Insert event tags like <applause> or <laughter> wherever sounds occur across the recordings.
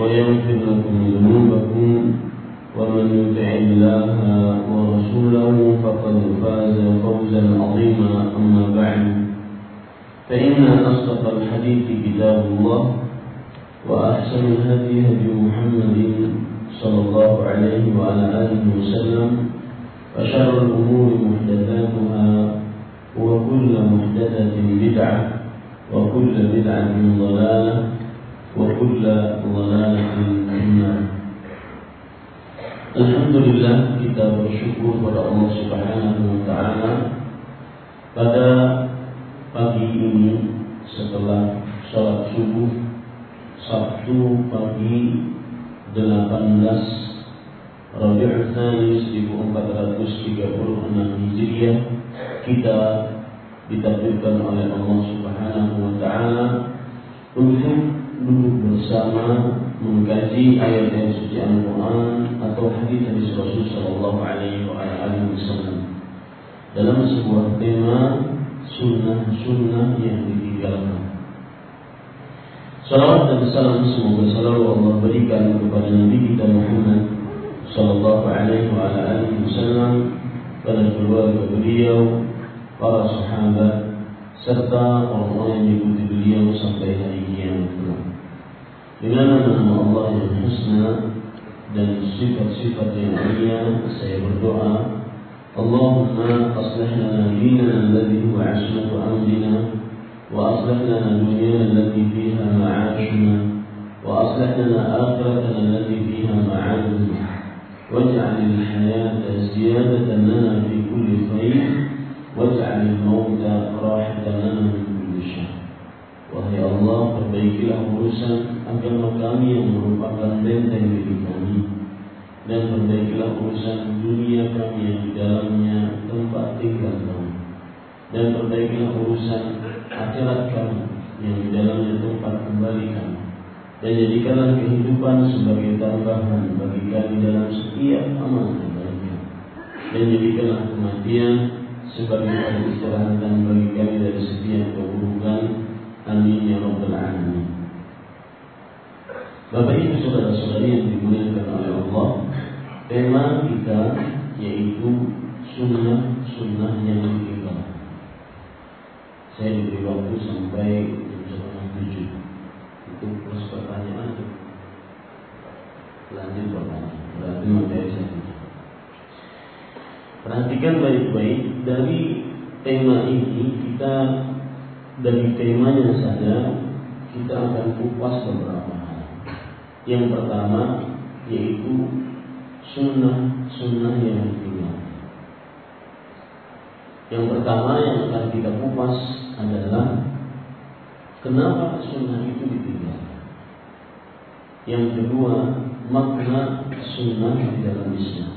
ويغفر لكم ذنوبكم ومن يطع الله ورسوله فقد فاز فوزا عظيما أما بعد. فإن أصدق الحديث كتاب الله وأحسن الهدي هدي محمد صلى الله عليه وعلى آله وسلم وشر الأمور محدثاتها وكل محدثة بدعة وكل بدعة ضلالة وكل ضلالة في النار Alhamdulillah kita bersyukur pada Allah Subhanahu wa taala pada pagi ini setelah sholat subuh Sabtu pagi 18 Rabiul Tsani 1436 Hijriah kita ditakdirkan oleh Allah Subhanahu wa taala untuk duduk bersama mengkaji ayat-ayat suci Al-Quran atau hadis hadis Rasul Sallallahu Alaihi Wasallam dalam sebuah tema sunnah-sunnah yang ditinggalkan. Salawat dan salam semoga selalu Allah berikan kepada Nabi kita Muhammad Sallallahu Alaihi Wasallam pada keluarga beliau, para sahabat, serta orang-orang yang mengikuti beliau sampai hari kiamat. Allah yang husna dan sifat-sifat yang mulia, saya Allahumma aslih lana dinana alladhi huwa 'ismatu amrina وأصلح لنا دنيانا التي فيها معاشنا وأصلح لنا آخرتنا التي فيها معادنا. واجعل الحياة زيادة لنا في كل خير واجعل الموت راحة لنا من Wahai Allah, perbaikilah urusan agama kami yang merupakan benteng milik kami. Dan perbaikilah urusan dunia kami yang di dalamnya tempat tinggal kami. Dan perbaikilah urusan akhirat kami yang di dalamnya tempat kembali kami. Dan jadikanlah kehidupan sebagai tambahan bagi kami dalam setiap amal kebaikan dan jadikanlah kematian sebagai peristirahatan bagi kami dari setiap keburukan amin ya rabbal alamin. Bapak Ibu saudara-saudari yang dimuliakan oleh Allah tema kita yaitu sunnah-sunnah yang ditinggalkan saya diberi waktu sampai jam setengah tujuh. Untuk terus pertanyaan lanjut pertanyaan berarti materi saya perhatikan baik-baik dari tema ini kita dari temanya saja kita akan kupas beberapa hal yang pertama yaitu sunnah-sunnah yang ditinggalkan yang pertama yang akan kita kupas adalah kenapa sunnah itu ditinggalkan. Yang kedua, makna sunnah di dalam Islam.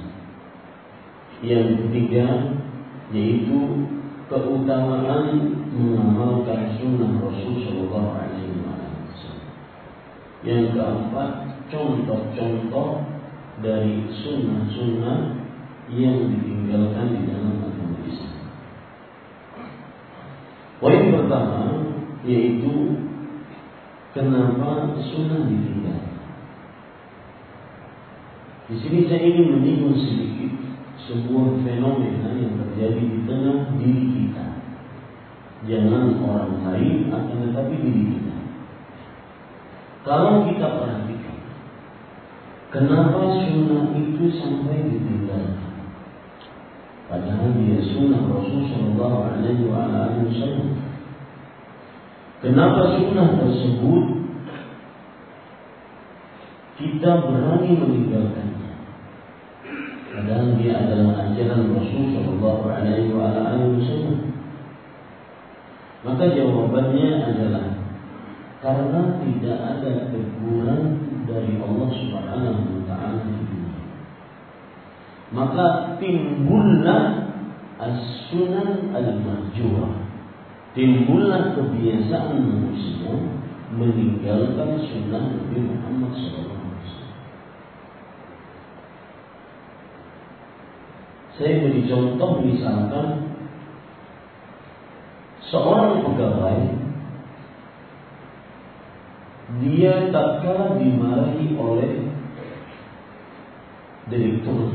Yang ketiga, yaitu keutamaan mengamalkan sunnah Rasul Shallallahu Alaihi Wasallam. Yang keempat, contoh-contoh dari sunnah-sunnah yang ditinggalkan di dalam agama Islam. Poin pertama yaitu kenapa sunnah ditinggalkan. Di sini saya ingin menyinggung sedikit sebuah fenomena yang terjadi di tengah diri kita. Jangan orang lain, akan tetapi diri kita. Kalau kita perhatikan, kenapa sunnah itu sampai ditinggalkan? Padahal dia sunnah Rasul Shallallahu Alaihi Wasallam. Kenapa sunnah tersebut kita berani meninggalkan? Padahal dia adalah ajaran Rasul Shallallahu Alaihi Wasallam. Maka jawabannya adalah karena tidak ada teguran dari Allah Subhanahu Wa Taala di dunia. Maka timbullah as-sunan al-mahjurah. Timbullah kebiasaan manusia meninggalkan sunnah Nabi Muhammad SAW. Saya beri contoh misalkan seorang pegawai dia tak kalah dimarahi oleh direktur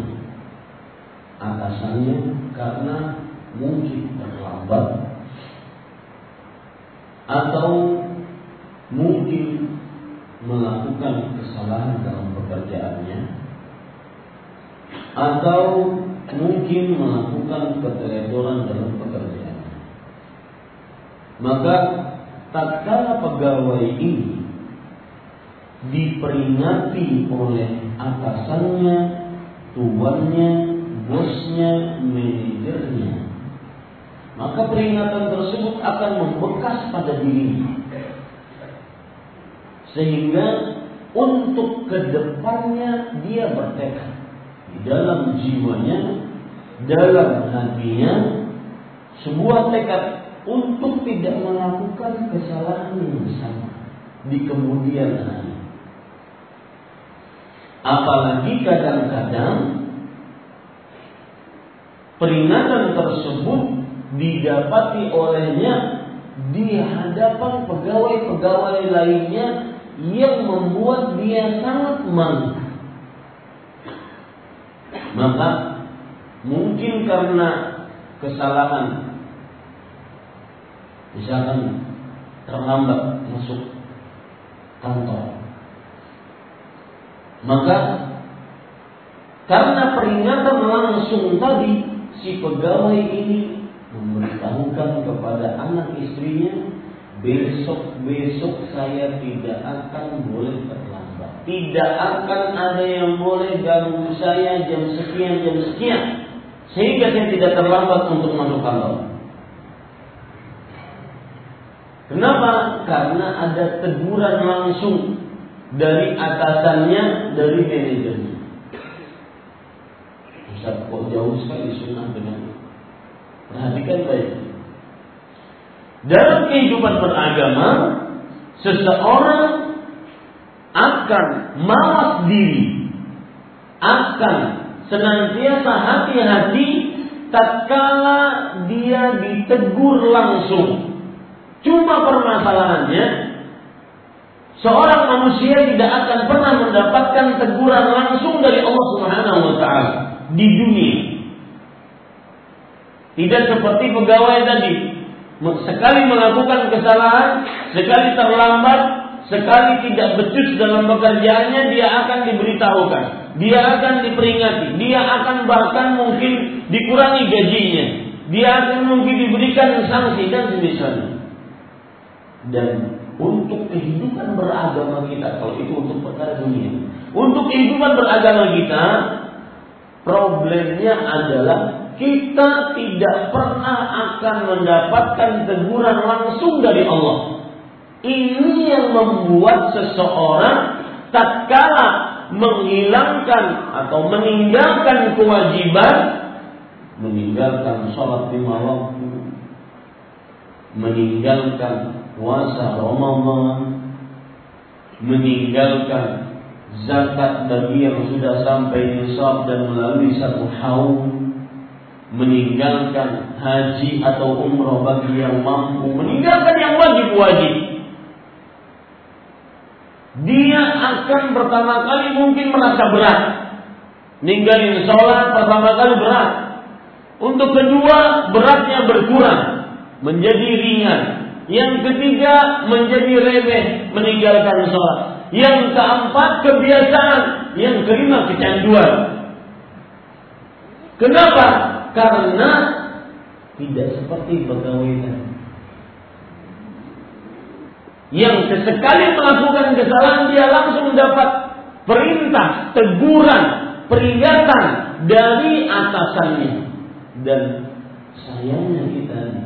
atasannya karena mungkin terlambat atau mungkin melakukan kesalahan dalam pekerjaannya atau mungkin melakukan keteledoran dalam pekerjaan. Maka tatkala pegawai ini diperingati oleh atasannya, tuannya, bosnya, manajernya, maka peringatan tersebut akan membekas pada dirinya. Sehingga untuk ke depannya dia bertekad di dalam jiwanya, dalam hatinya, sebuah tekad untuk tidak melakukan kesalahan yang sama di kemudian hari. Apalagi kadang-kadang peringatan tersebut didapati olehnya di hadapan pegawai-pegawai lainnya yang membuat dia sangat malu. Maka mungkin karena kesalahan misalkan terlambat masuk kantor. Maka karena peringatan langsung tadi si pegawai ini memberitahukan kepada anak istrinya besok-besok saya tidak akan boleh terlambat. Tidak akan ada yang boleh ganggu saya jam sekian, jam sekian. Sehingga saya tidak terlambat untuk masuk kantor. Kenapa? Karena ada teguran langsung dari atasannya, dari manajernya. Ustaz, kok jauh sekali sunnah dengan Perhatikan baik. Dalam kehidupan beragama, seseorang akan malas diri, akan senantiasa hati-hati tatkala dia ditegur langsung. Cuma permasalahannya, seorang manusia tidak akan pernah mendapatkan teguran langsung dari Allah Subhanahu wa taala di dunia. Tidak seperti pegawai tadi. Sekali melakukan kesalahan, sekali terlambat, sekali tidak becus dalam pekerjaannya, dia akan diberitahukan. Dia akan diperingati. Dia akan bahkan mungkin dikurangi gajinya. Dia akan mungkin diberikan sanksi dan semisalnya. Dan untuk kehidupan beragama kita, kalau itu untuk perkara dunia. Untuk kehidupan beragama kita, problemnya adalah kita tidak pernah akan mendapatkan teguran langsung dari Allah. Ini yang membuat seseorang tatkala menghilangkan atau meninggalkan kewajiban, meninggalkan sholat lima waktu, meninggalkan puasa Ramadan, meninggalkan zakat bagi yang sudah sampai nisab dan melalui satu haul meninggalkan haji atau umroh bagi yang mampu meninggalkan yang wajib-wajib dia akan pertama kali mungkin merasa berat. Ninggalin sholat pertama kali berat. Untuk kedua beratnya berkurang menjadi ringan yang ketiga menjadi remeh meninggalkan sholat yang keempat kebiasaan. Yang kelima kecanduan. Kenapa? Karena tidak seperti pegawai Yang sesekali melakukan kesalahan dia langsung dapat perintah, teguran, peringatan dari atasannya. Dan sayangnya kita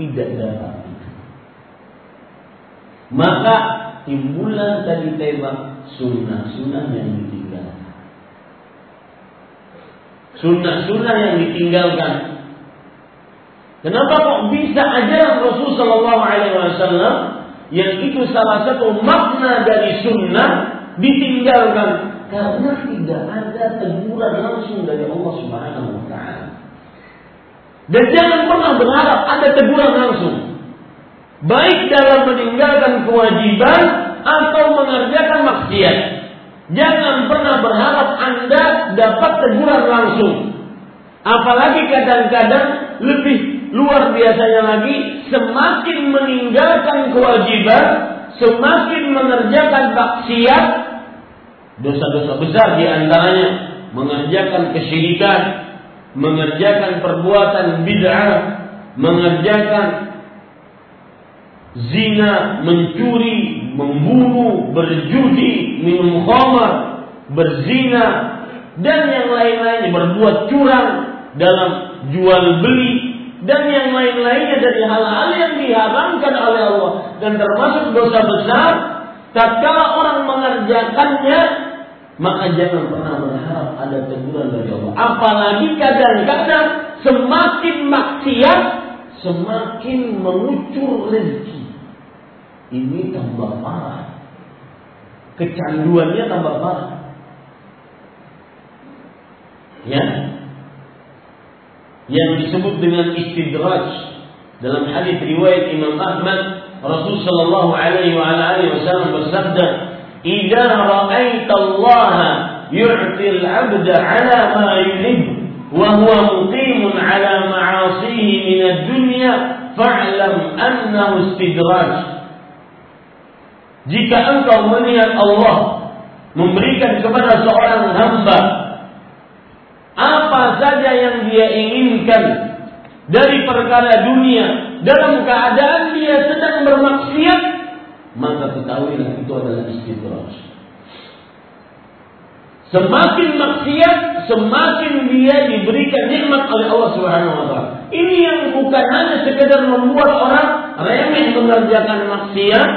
tidak dapat. Maka timbulan tadi tema sunnah-sunnah yang ditinggalkan. Sunnah-sunnah yang ditinggalkan. Kenapa kok bisa aja Rasul Shallallahu Alaihi Wasallam yang itu salah satu makna dari sunnah ditinggalkan karena tidak ada teguran langsung dari Allah Subhanahu Wa Taala. Dan jangan pernah berharap ada teguran langsung baik dalam meninggalkan kewajiban atau mengerjakan maksiat. Jangan pernah berharap Anda dapat teguran langsung. Apalagi kadang-kadang lebih luar biasanya lagi, semakin meninggalkan kewajiban, semakin mengerjakan maksiat, dosa-dosa besar di antaranya mengerjakan kesyirikan, mengerjakan perbuatan bid'ah, mengerjakan zina, mencuri, membunuh, berjudi, minum khamar, berzina, dan yang lain-lainnya berbuat curang dalam jual beli dan yang lain-lainnya dari hal-hal yang diharamkan oleh Allah. Dan termasuk dosa besar tatkala orang mengerjakannya maka jangan pernah ada teguran dari Allah apalagi kadang-kadang semakin maksiat semakin mengucur rezeki ini tambah parah. Kecanduannya tambah parah. Ya. Yang disebut dengan istidraj dalam hadis riwayat Imam Ahmad Rasul sallallahu alaihi wasallam bersabda, "Idza ra'aita Allah wa huwa muqimun 'ala ma'asihi min ad-dunya fa'lam annahu istidraj." Jika engkau melihat Allah memberikan kepada seorang hamba apa saja yang dia inginkan dari perkara dunia dalam keadaan dia sedang bermaksiat maka ketahuilah itu adalah istidraj. Semakin maksiat, semakin dia diberikan nikmat oleh Allah Subhanahu wa taala. Ini yang bukan hanya sekedar membuat orang remeh mengerjakan maksiat,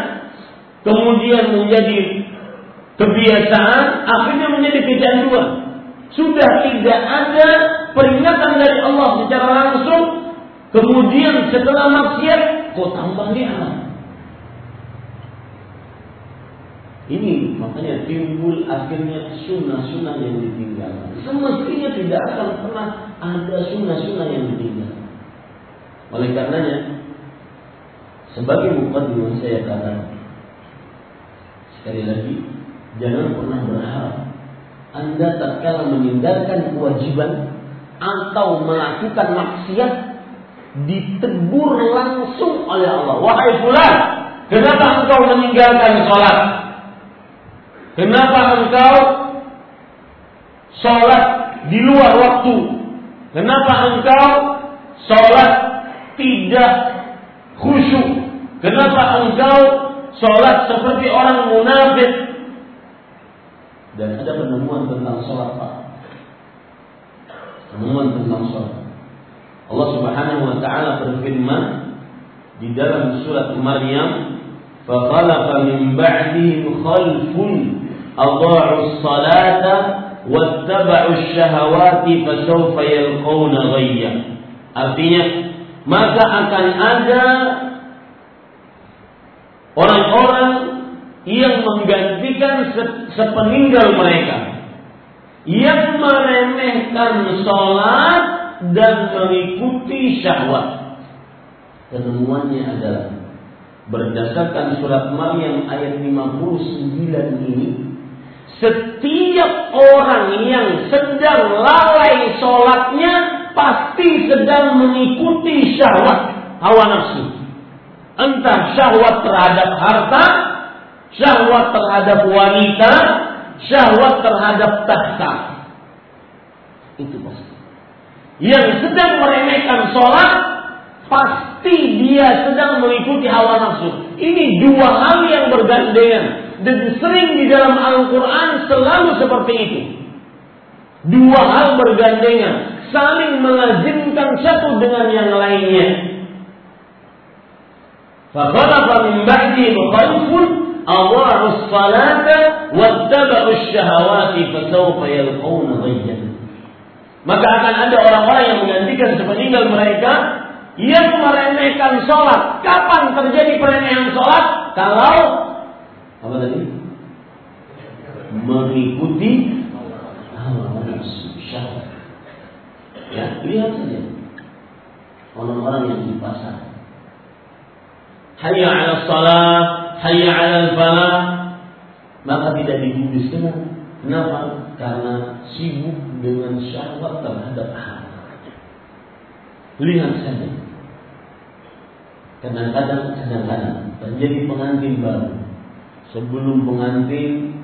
kemudian menjadi kebiasaan, akhirnya menjadi kecanduan. Sudah tidak ada peringatan dari Allah secara langsung, kemudian setelah maksiat, kok tambah nikmat. Ini makanya timbul akhirnya sunnah-sunnah yang ditinggalkan. Semestinya tidak akan pernah ada sunnah-sunnah yang ditinggalkan. Oleh karenanya, sebagai mukadimah saya katakan, Sekali lagi, jangan pernah berharap Anda tatkala meninggalkan kewajiban atau melakukan maksiat ditegur langsung oleh Allah. Wahai fulan, kenapa engkau meninggalkan sholat? Kenapa engkau sholat di luar waktu? Kenapa engkau sholat tidak khusyuk? Kenapa engkau sholat seperti orang munafik. Dan ada penemuan tentang sholat Pak. Penemuan tentang sholat. Allah Subhanahu wa taala berfirman di dalam surat Maryam, "Fakhalaqa min ba'dihim khalfun adha'u as-salata wattaba'u asy-syahawati fasawfa yalqawna ghayya." Artinya, maka akan ada orang-orang yang menggantikan sepeninggal mereka yang meremehkan sholat dan mengikuti syahwat. Penemuannya adalah berdasarkan surat Maryam ayat 59 ini setiap orang yang sedang lalai sholatnya pasti sedang mengikuti syahwat hawa nafsu. Entah syahwat terhadap harta, syahwat terhadap wanita, syahwat terhadap tahta. Itu pasti. Yang sedang meremehkan sholat, pasti dia sedang mengikuti hawa nafsu. Ini dua hal yang bergandengan Dan sering di dalam Al-Quran selalu seperti itu. Dua hal bergandengan. Saling melazimkan satu dengan yang lainnya. فخلف من بعدهم خلف أضاعوا الصلاة واتبعوا الشهوات فسوف يلقون غيا maka akan ada orang-orang yang menggantikan sepeninggal mereka yang meremehkan sholat. Kapan terjadi peremehan sholat? Kalau apa tadi? Mengikuti hawa nafsu syahwat. Ya, lihat saja orang-orang yang di pasar hayya 'ala salat, hayya 'ala falah, maka tidak digubris Kenapa? Karena sibuk dengan syahwat terhadap harta. Lihat saja. Kadang-kadang, kadang-kadang terjadi pengantin baru. Sebelum pengantin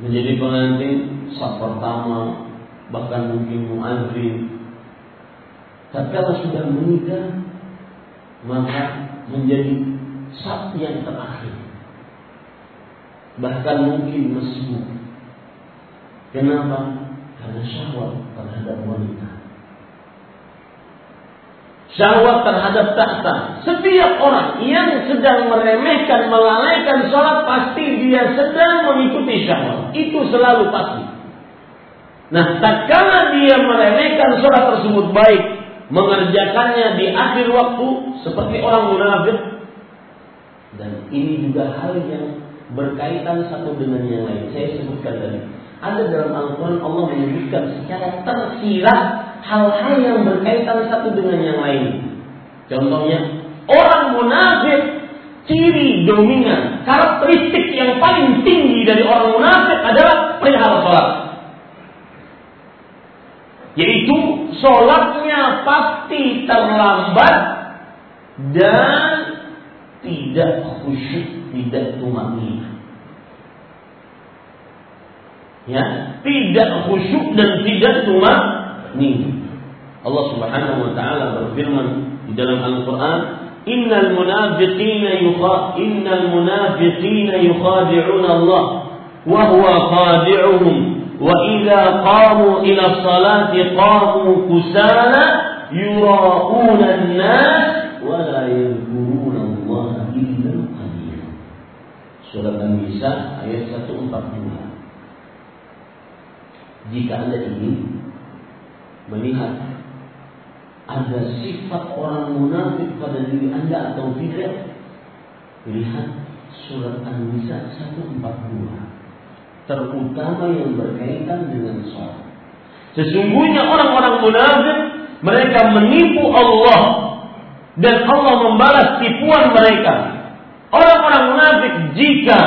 menjadi pengantin, saat pertama, bahkan mungkin muadzin. Tapi kalau sudah menikah, maka menjadi sab yang terakhir. Bahkan mungkin mesbuk. Kenapa? Karena syahwat terhadap wanita. Syahwat terhadap tahta. Setiap orang yang sedang meremehkan, melalaikan sholat, pasti dia sedang mengikuti syahwat. Itu selalu pasti. Nah, tak kala dia meremehkan sholat tersebut baik, mengerjakannya di akhir waktu seperti orang munafik dan ini juga hal yang berkaitan satu dengan yang lain. Saya sebutkan tadi. Ada dalam Al-Quran Allah menyebutkan secara tersirat hal-hal yang berkaitan satu dengan yang lain. Contohnya, orang munafik ciri dominan, karakteristik yang paling tinggi dari orang munafik adalah perihal sholat. Yaitu sholatnya pasti terlambat dan tidak khusyuk, tidak tumanina. Ya, tidak khusyuk dan tidak tumanina. Allah Subhanahu wa taala berfirman di dalam Al-Qur'an, "Innal munafiqina yukha innal munafiqina yukhadi'una Allah wa huwa khadi'uhum وإذا قاموا إلى الصلاة قاموا كسالى يراءون الناس ولا يذكرون الله إلا قليلا Surat An-Nisa ayat 142 Jika Anda ingin melihat ada sifat orang munafik pada diri Anda atau tidak, lihat surat An-Nisa 142 terutama yang berkaitan dengan sholat. Sesungguhnya orang-orang munafik mereka menipu Allah dan Allah membalas tipuan mereka. Orang-orang munafik jika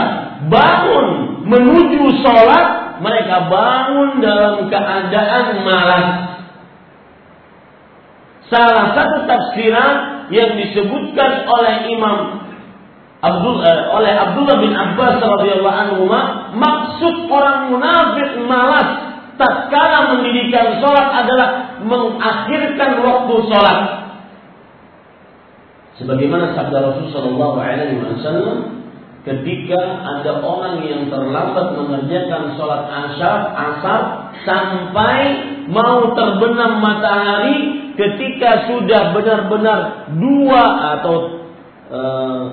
bangun menuju sholat mereka bangun dalam keadaan malas. Salah satu tafsiran yang disebutkan oleh Imam Abdul, uh, oleh Abdullah bin Abbas radhiyallahu anhu maksud orang munafik malas tatkala mendirikan sholat adalah mengakhirkan waktu sholat. Sebagaimana sabda Rasulullah SAW ketika ada orang yang terlambat mengerjakan sholat asar, asar sampai mau terbenam matahari ketika sudah benar-benar dua atau uh,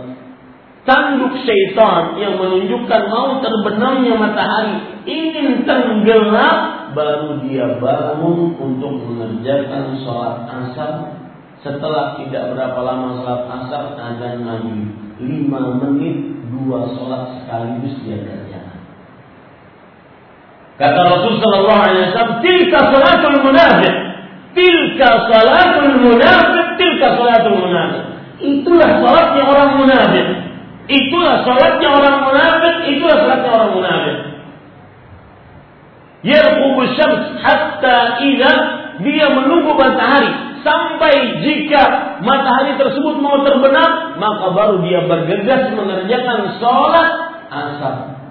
tanduk syaitan yang menunjukkan mau terbenamnya matahari ingin tenggelam baru dia bangun untuk mengerjakan sholat asar setelah tidak berapa lama sholat asar azan maghrib lima menit dua sholat sekaligus dia kerjakan. Kata Rasul Sallallahu Alaihi salatul munafik, tilka salatul munafik, tilka salatul munafik. Itulah sholatnya orang munafik. Itulah sholatnya orang munafik. Itulah sholatnya orang munafik. Yarqubu syams hatta idza dia menunggu matahari sampai jika matahari tersebut mau terbenam, maka baru dia bergegas mengerjakan sholat asar.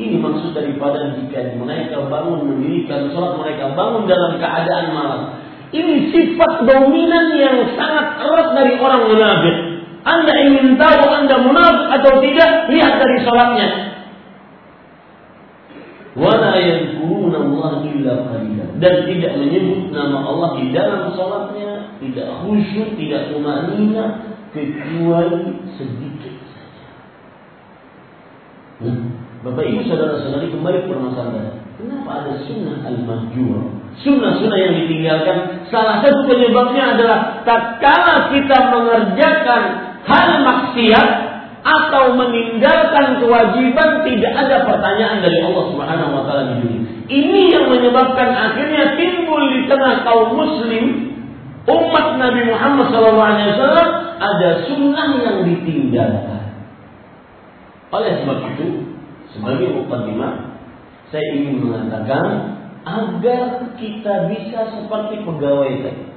Ini maksud daripada jika mereka bangun mendirikan sholat, mereka bangun dalam keadaan malam. Ini sifat dominan yang sangat erat dari orang munafik. Anda ingin tahu Anda munafik atau tidak? Lihat dari sholatnya. Wala dan tidak menyebut nama Allah di dalam salatnya, tidak khusyuk, tidak tumanina kecuali sedikit saja. Nah, Bapak Ibu saudara-saudari kembali permasalahan. Kenapa ada sunnah al-mahjur? Sunnah-sunnah yang ditinggalkan. Salah satu penyebabnya adalah tatkala kita mengerjakan hal maksiat atau meninggalkan kewajiban tidak ada pertanyaan dari Allah Subhanahu wa taala di dunia. Ini yang menyebabkan akhirnya timbul di tengah kaum muslim umat Nabi Muhammad SAW ada sunnah yang ditinggalkan. Oleh sebab itu, sebagai mukadimah, saya ingin mengatakan agar kita bisa seperti pegawai tadi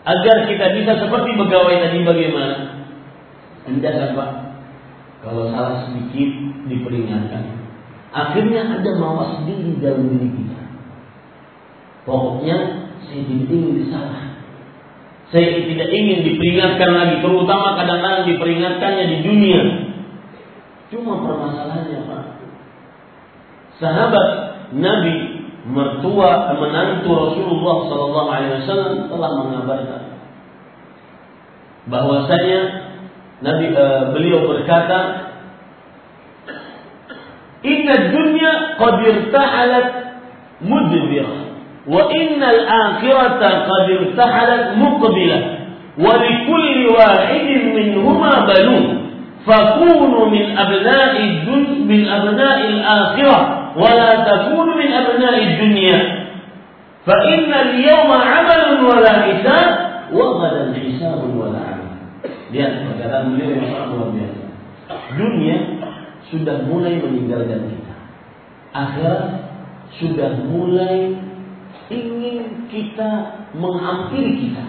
Agar kita bisa seperti pegawai tadi bagaimana? Kan Pak? Kalau salah sedikit diperingatkan. Akhirnya ada mawas diri dalam diri kita. Pokoknya saya ingin disalah. Saya tidak ingin diperingatkan lagi, terutama kadang-kadang diperingatkannya di dunia. Cuma permasalahannya Pak. Sahabat Nabi mertua menantu Rasulullah Sallallahu Alaihi Wasallam telah mengabarkan bahwasanya Nabi uh, beliau berkata Inna dunya qad irtahalat mudbirah وإن الآخرة قد ارتحلت مقبلة ولكل واحد منهما بنون فكونوا من أبناء من أبناء الآخرة ولا تكونوا من أبناء الدنيا. فإن اليوم عمل ولا حساب وغدا حساب ولا عمل. لأن perkataan اليوم yang sangat luar biasa. Dunia sudah mulai meninggalkan kita. Akhirat sudah mulai ingin kita menghampiri kita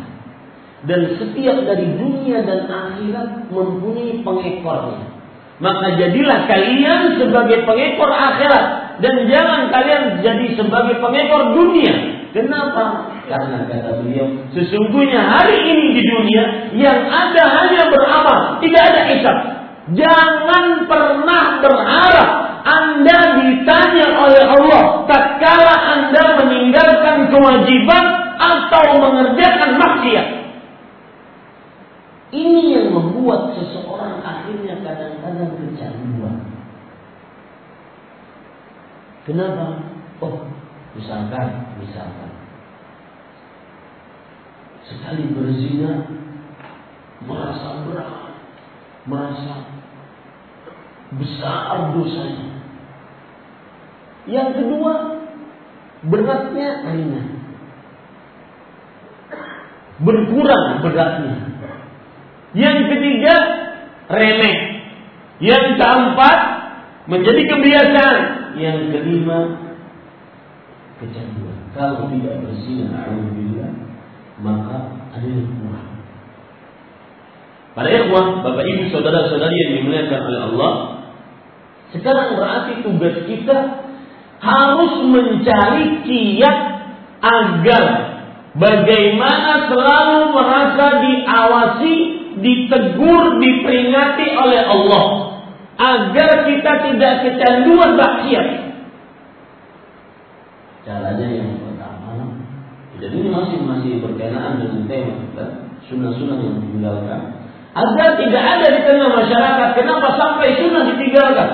dan setiap dari dunia dan akhirat mempunyai pengekornya maka jadilah kalian sebagai pengekor akhirat dan jangan kalian jadi sebagai pengekor dunia. Kenapa? Karena kata beliau, sesungguhnya hari ini di dunia yang ada hanya beramal, tidak ada hisab. Jangan pernah berharap Anda ditanya oleh Allah tatkala Anda meninggalkan kewajiban atau mengerjakan maksiat. Ini yang membuat seseorang akhirnya kadang-kadang kecanduan. Kenapa? Oh, misalkan, misalkan. Sekali berzina, merasa berat, merasa besar dosanya. Yang kedua, beratnya ringan. Berkurang beratnya. Yang ketiga, remeh. Yang keempat, menjadi kebiasaan yang kelima kecanduan. Kalau tidak berzina, alhamdulillah, maka ada yang kurang. Para ikhwah, bapak ibu, saudara-saudari yang dimuliakan oleh Allah, sekarang berarti tugas kita harus mencari kiat agar bagaimana selalu merasa diawasi, ditegur, diperingati oleh Allah agar kita tidak kecanduan maksiat. Caranya yang pertama, jadi ini masih masih berkenaan dengan tema kita, sunnah-sunnah yang ditinggalkan. Agar tidak ada di tengah masyarakat, kenapa sampai sunnah ditinggalkan?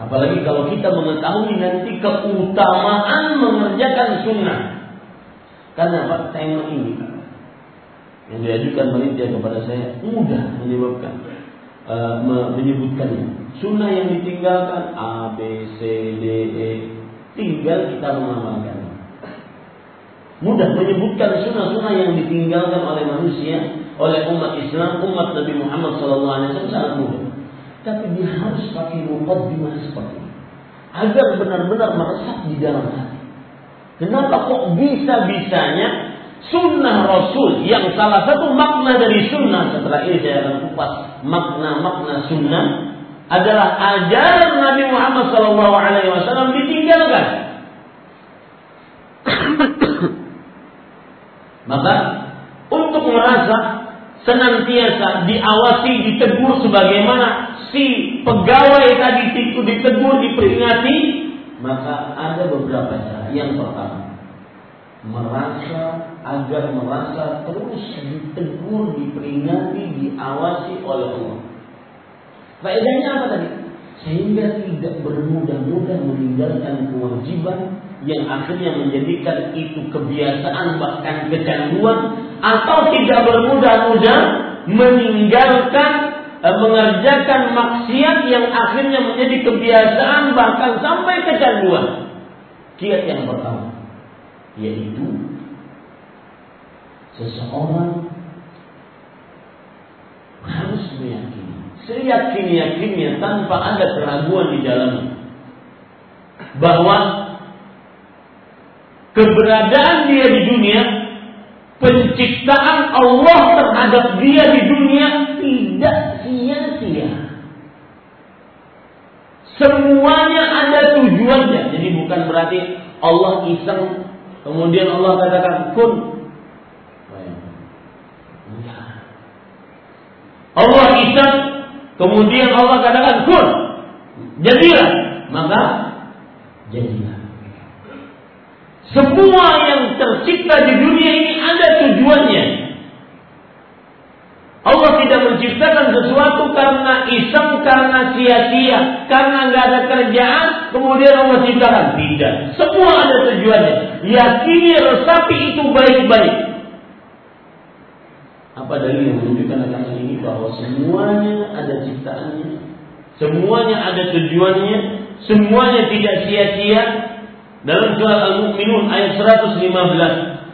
Apalagi kalau kita mengetahui nanti keutamaan mengerjakan sunnah. Karena apa? Tema ini yang diajukan panitia kepada saya mudah menyebabkan uh, menyebutkannya. Sunnah yang ditinggalkan A, B, C, D, E, tinggal kita mengamalkan. Mudah menyebutkan sunnah-sunnah yang ditinggalkan oleh manusia, oleh umat Islam, umat Nabi Muhammad SAW sangat mudah. Tapi dia harus pakai mukaddimah seperti ini. Agar benar-benar meresap di dalam hati. Kenapa kok bisa-bisanya sunnah Rasul yang salah satu makna dari sunnah setelah ini saya akan kupas makna-makna sunnah adalah ajaran Nabi Muhammad SAW ditinggalkan. <coughs> Maka untuk merasa senantiasa diawasi, ditegur sebagaimana si pegawai tadi itu ditegur, diperingati, maka ada beberapa cara. Yang pertama, merasa agar merasa terus ditegur, diperingati, diawasi oleh Allah. Faedahnya apa tadi? Sehingga tidak bermudah-mudah meninggalkan kewajiban yang akhirnya menjadikan itu kebiasaan bahkan kecanduan atau tidak bermudah-mudah meninggalkan eh, mengerjakan maksiat yang akhirnya menjadi kebiasaan bahkan sampai kecanduan. Kiat yang pertama yaitu seseorang harus meyakini seyakin-yakinnya tanpa ada keraguan di dalamnya bahwa keberadaan dia di dunia penciptaan Allah terhadap dia di dunia tidak sia-sia. Semuanya ada tujuannya bukan berarti Allah iseng Kemudian Allah katakan kun. Allah isang, kemudian Allah katakan kun. Jadilah, maka jadilah. Semua yang tercipta di dunia ini ada tujuannya. Allah tidak menciptakan sesuatu karena iseng, karena sia-sia, karena nggak ada kerjaan, kemudian Allah ciptakan. Tidak. Semua ada tujuannya. Yakini resapi itu baik-baik. Apa dalil yang menunjukkan akan ini bahwa semuanya ada ciptaannya, semuanya ada tujuannya, semuanya tidak sia-sia. Dalam surat Al-Mu'minun ayat 115,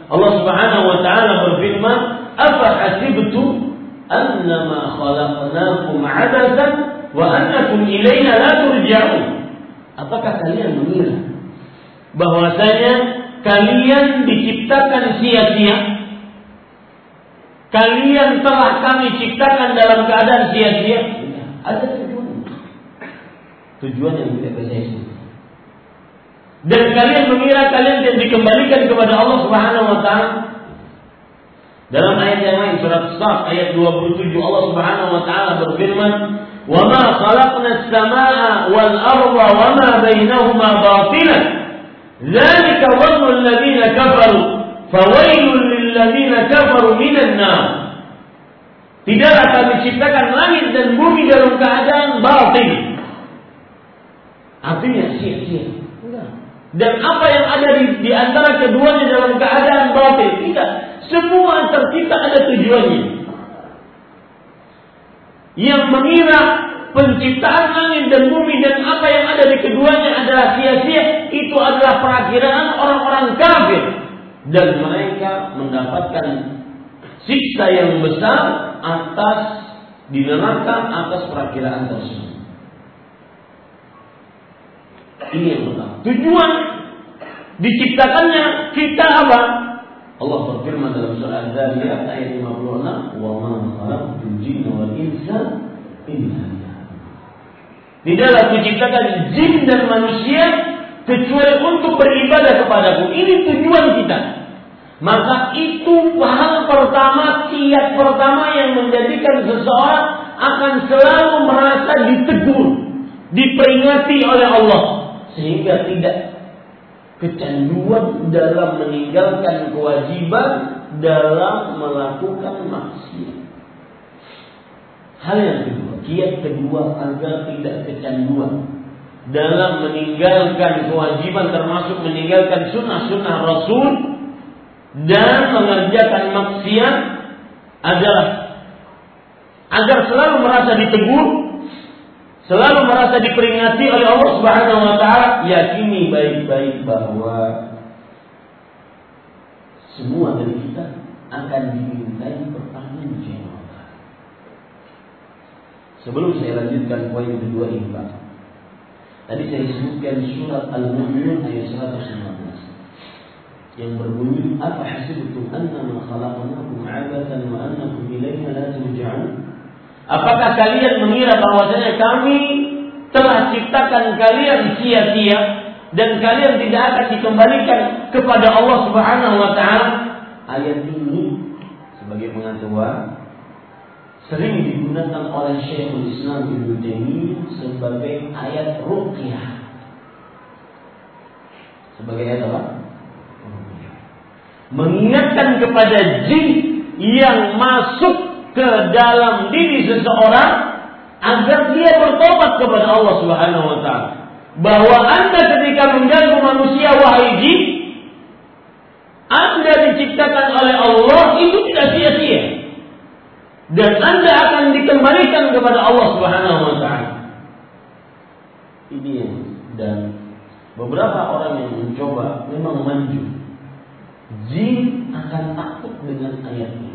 Allah Subhanahu wa taala berfirman, "Apa hasibtum annama khalaqnakum abathan wa annakum ilaina la turja'un. Apakah kalian mengira bahwasanya kalian diciptakan sia-sia? Kalian telah kami ciptakan dalam keadaan sia-sia? Ada tujuan. Tujuan yang tidak bisa Dan kalian mengira kalian tidak dikembalikan kepada Allah Subhanahu wa taala dalam ayat yang lain surat Saf ayat 27 Allah Subhanahu wa taala berfirman, "Wa ma khalaqna as-samaa'a wal arda wa ma bainahuma batila." Dzalika dhannu alladziina kafaru, fawailul lil ladziina kafaru minan nar. Tidaklah kami ciptakan langit dan bumi dalam keadaan batil. Artinya sia-sia. Dan apa yang ada di, di antara keduanya dalam keadaan batil. Tidak. Semua tercipta ada tujuannya. Yang mengira penciptaan langit dan bumi dan apa yang ada di keduanya adalah sia-sia, itu adalah perakiraan orang-orang kafir. Dan mereka mendapatkan siksa yang besar atas di atas perakiraan tersebut. Ini yang pertama. Tujuan diciptakannya kita apa? Allah berfirman dalam surah Az-Zariyat ayat 56, "Wa ma khalaqtul jinna wal insa illa Tidaklah kuciptakan jin dan manusia kecuali untuk beribadah kepadaku. Ini tujuan kita. Maka itu hal pertama, kiat pertama yang menjadikan seseorang akan selalu merasa ditegur, diperingati oleh Allah. Sehingga tidak kecanduan dalam meninggalkan kewajiban dalam melakukan maksiat. Hal yang kedua, kiat kedua agar tidak kecanduan dalam meninggalkan kewajiban termasuk meninggalkan sunnah-sunnah Rasul dan mengerjakan maksiat adalah agar selalu merasa ditegur, selalu merasa diperingati oleh Allah Subhanahu wa taala, yakini baik-baik bahwa semua dari kita akan dimintai pertanggung jawaban. Sebelum saya lanjutkan poin kedua ini, Pak. Tadi saya sebutkan surat Al-Mu'minun ayat 115 yang berbunyi apa hasibtum annama khalaqnakum 'abathan wa annakum ilayna la turja'un Apakah kalian mengira bahwasanya kami telah ciptakan kalian sia-sia dan kalian tidak akan dikembalikan kepada Allah Subhanahu wa taala? Ayat ini sebagai pengatua sering digunakan oleh Syekhul Islam Ibnu Taimiyah sebagai ayat ruqyah. Sebagai ayat apa? Mengingatkan kepada jin yang masuk ke dalam diri seseorang agar dia bertobat kepada Allah Subhanahu wa taala. Bahwa Anda ketika mengganggu manusia wahai jin, Anda diciptakan oleh Allah itu tidak sia-sia. Dan Anda akan dikembalikan kepada Allah Subhanahu wa taala. Ini dan beberapa orang yang mencoba memang maju. Jin akan takut dengan ayat ini.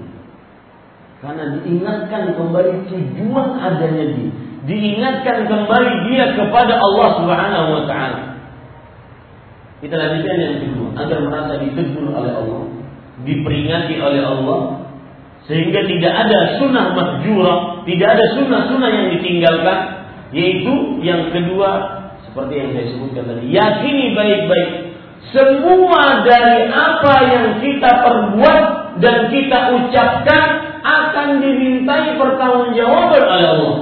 Karena diingatkan kembali tujuan adanya dia. Diingatkan kembali dia kepada Allah Subhanahu wa taala. Kita lanjutkan yang kedua, agar merasa ditegur oleh Allah, diperingati oleh Allah, sehingga tidak ada sunnah mahjurah, tidak ada sunnah-sunnah yang ditinggalkan, yaitu yang kedua seperti yang saya sebutkan tadi, yakini baik-baik semua dari apa yang kita perbuat dan kita ucapkan akan dimintai pertanggungjawaban oleh Allah.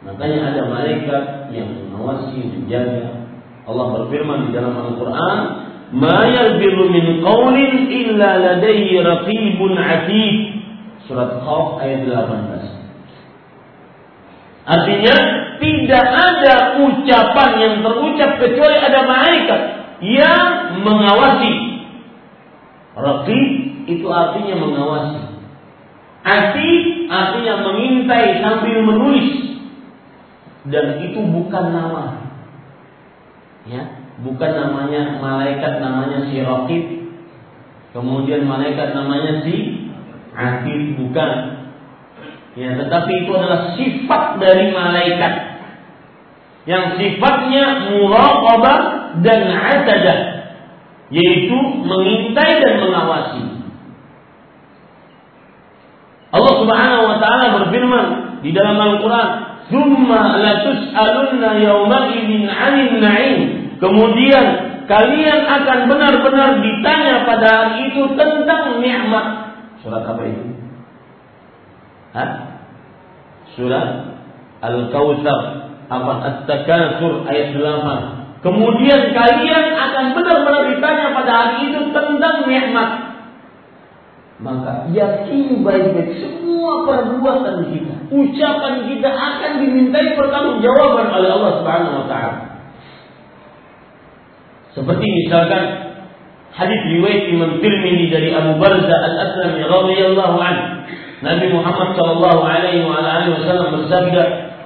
Makanya ada malaikat yang mengawasi menjaga. Allah berfirman di dalam Al-Qur'an, "Ma yalbiru min qawlin illa ladayhi raqibun 'atid." Surat Qaf ayat 18. Artinya tidak ada ucapan yang terucap kecuali ada malaikat yang mengawasi. Raqib itu artinya mengawasi. Ati artinya mengintai sambil menulis. Dan itu bukan nama. Ya, bukan namanya malaikat namanya si Raqib. Kemudian malaikat namanya si Atid bukan. Ya, tetapi itu adalah sifat dari malaikat. Yang sifatnya muraqabah dan atadah yaitu mengintai dan mengawasi. Allah Subhanahu wa taala berfirman di dalam Al-Qur'an, "Tsumma latus'alunna idzin 'anil na'im." Kemudian kalian akan benar-benar ditanya pada hari itu tentang nikmat. Surat apa itu? Hah? Surat Al-Kautsar apa At-Takatsur ayat 8. Kemudian kalian akan benar-benar ditanya pada hari itu tentang nikmat. Maka yakini baik-baik semua perbuatan kita, ucapan kita akan dimintai pertanggungjawaban oleh Allah Subhanahu wa taala. Seperti misalkan hadis riwayat Imam Tirmidzi dari Abu Barzah Al-Aslami radhiyallahu anhu. Nabi Muhammad sallallahu alaihi wa alihi wasallam bersabda,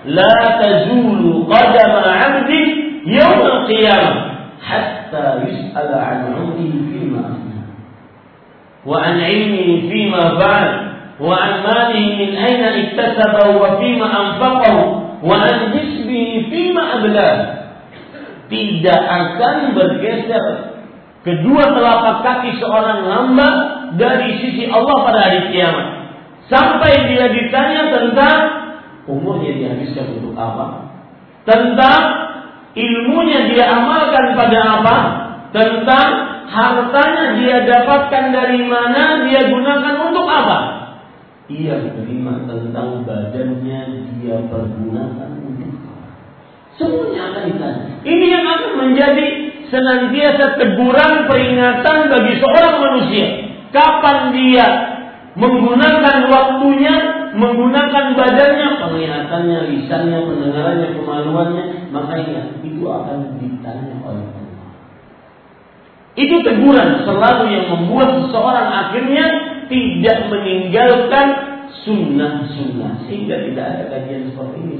"La tazulu qadama 'abdin yawm al-qiyamah hatta yus'ala 'an 'umrihi fima وعن علمه فيما فعل وعن ماله من أين اكتسبه وفيما أنفقه وعن جسمه فيما أبلاه tidak akan bergeser kedua telapak kaki seorang hamba dari sisi Allah pada hari kiamat sampai dia ditanya tentang umurnya dihabiskan untuk apa tentang ilmunya dia amalkan pada apa tentang hartanya dia dapatkan dari mana, dia gunakan untuk apa? Ia menerima tentang badannya dia pergunakan untuk apa? Semuanya akan ditanya. Ini yang akan menjadi senantiasa teguran peringatan bagi seorang manusia. Kapan dia menggunakan waktunya, menggunakan badannya, penglihatannya, lisannya, pendengarannya, kemaluannya, makanya itu akan ditanya oleh itu teguran selalu yang membuat seseorang akhirnya tidak meninggalkan sunnah-sunnah sehingga tidak ada kajian seperti ini.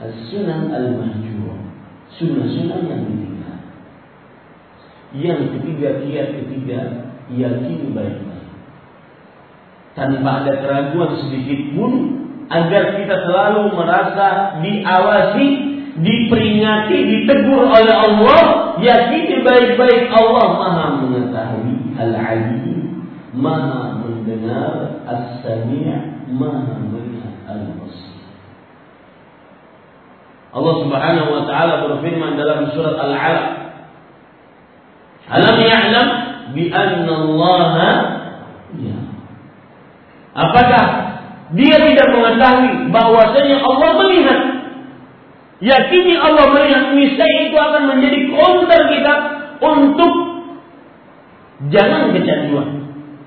As-sunnah al-mahjur. Sunnah-sunnah yang ditinggal. Yang ketiga, kiat ketiga, yakini baik-baik. Tanpa ada keraguan sedikit pun agar kita selalu merasa diawasi, diperingati, ditegur oleh Allah, yakini baik-baik Allah Maha mengetahui al-alim, Maha mendengar as-sami' Maha melihat al-basir. Allah Subhanahu wa taala berfirman dalam surat Al-Alaq, "Alam ya'lam bi anna Allah ya. Apakah dia tidak mengetahui bahwasanya Allah melihat. Yakini Allah melihat, niscaya itu akan menjadi counter kita untuk jangan kecanduan.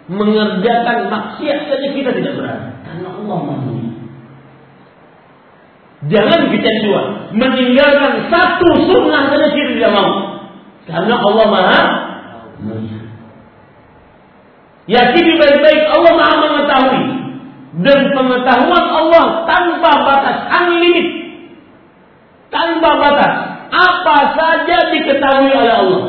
Mengerjakan maksiat saja kita tidak berani. Karena Allah maha Jangan kecanduan. Meninggalkan satu sunnah saja kita tidak mau. Karena Allah maha. Yakini baik-baik Allah maha mengetahui dan pengetahuan Allah tanpa batas, unlimited. Tanpa batas. Apa saja diketahui oleh Allah.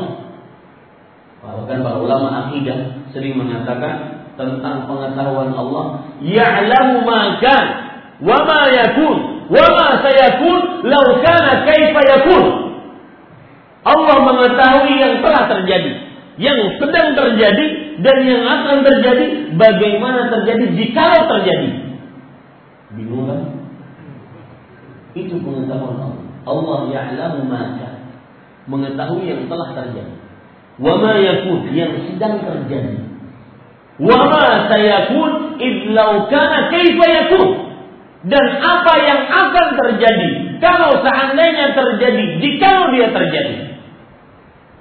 Bahkan para ulama akidah sering mengatakan tentang pengetahuan Allah, ya'lamu ma kan wa ma yakun wa ma sayakun law kana kaifa yakun. Allah mengetahui yang telah terjadi, yang sedang terjadi dan yang akan terjadi bagaimana terjadi jika terjadi. Bingung kan? Itu pengetahuan Allah. Allah ya'lamu maka mengetahui yang telah terjadi. Wa ma yakun yang sedang terjadi. Wa ma sayakun idlau kana kaifa yakun. Dan apa yang akan terjadi kalau seandainya terjadi, jika dia terjadi.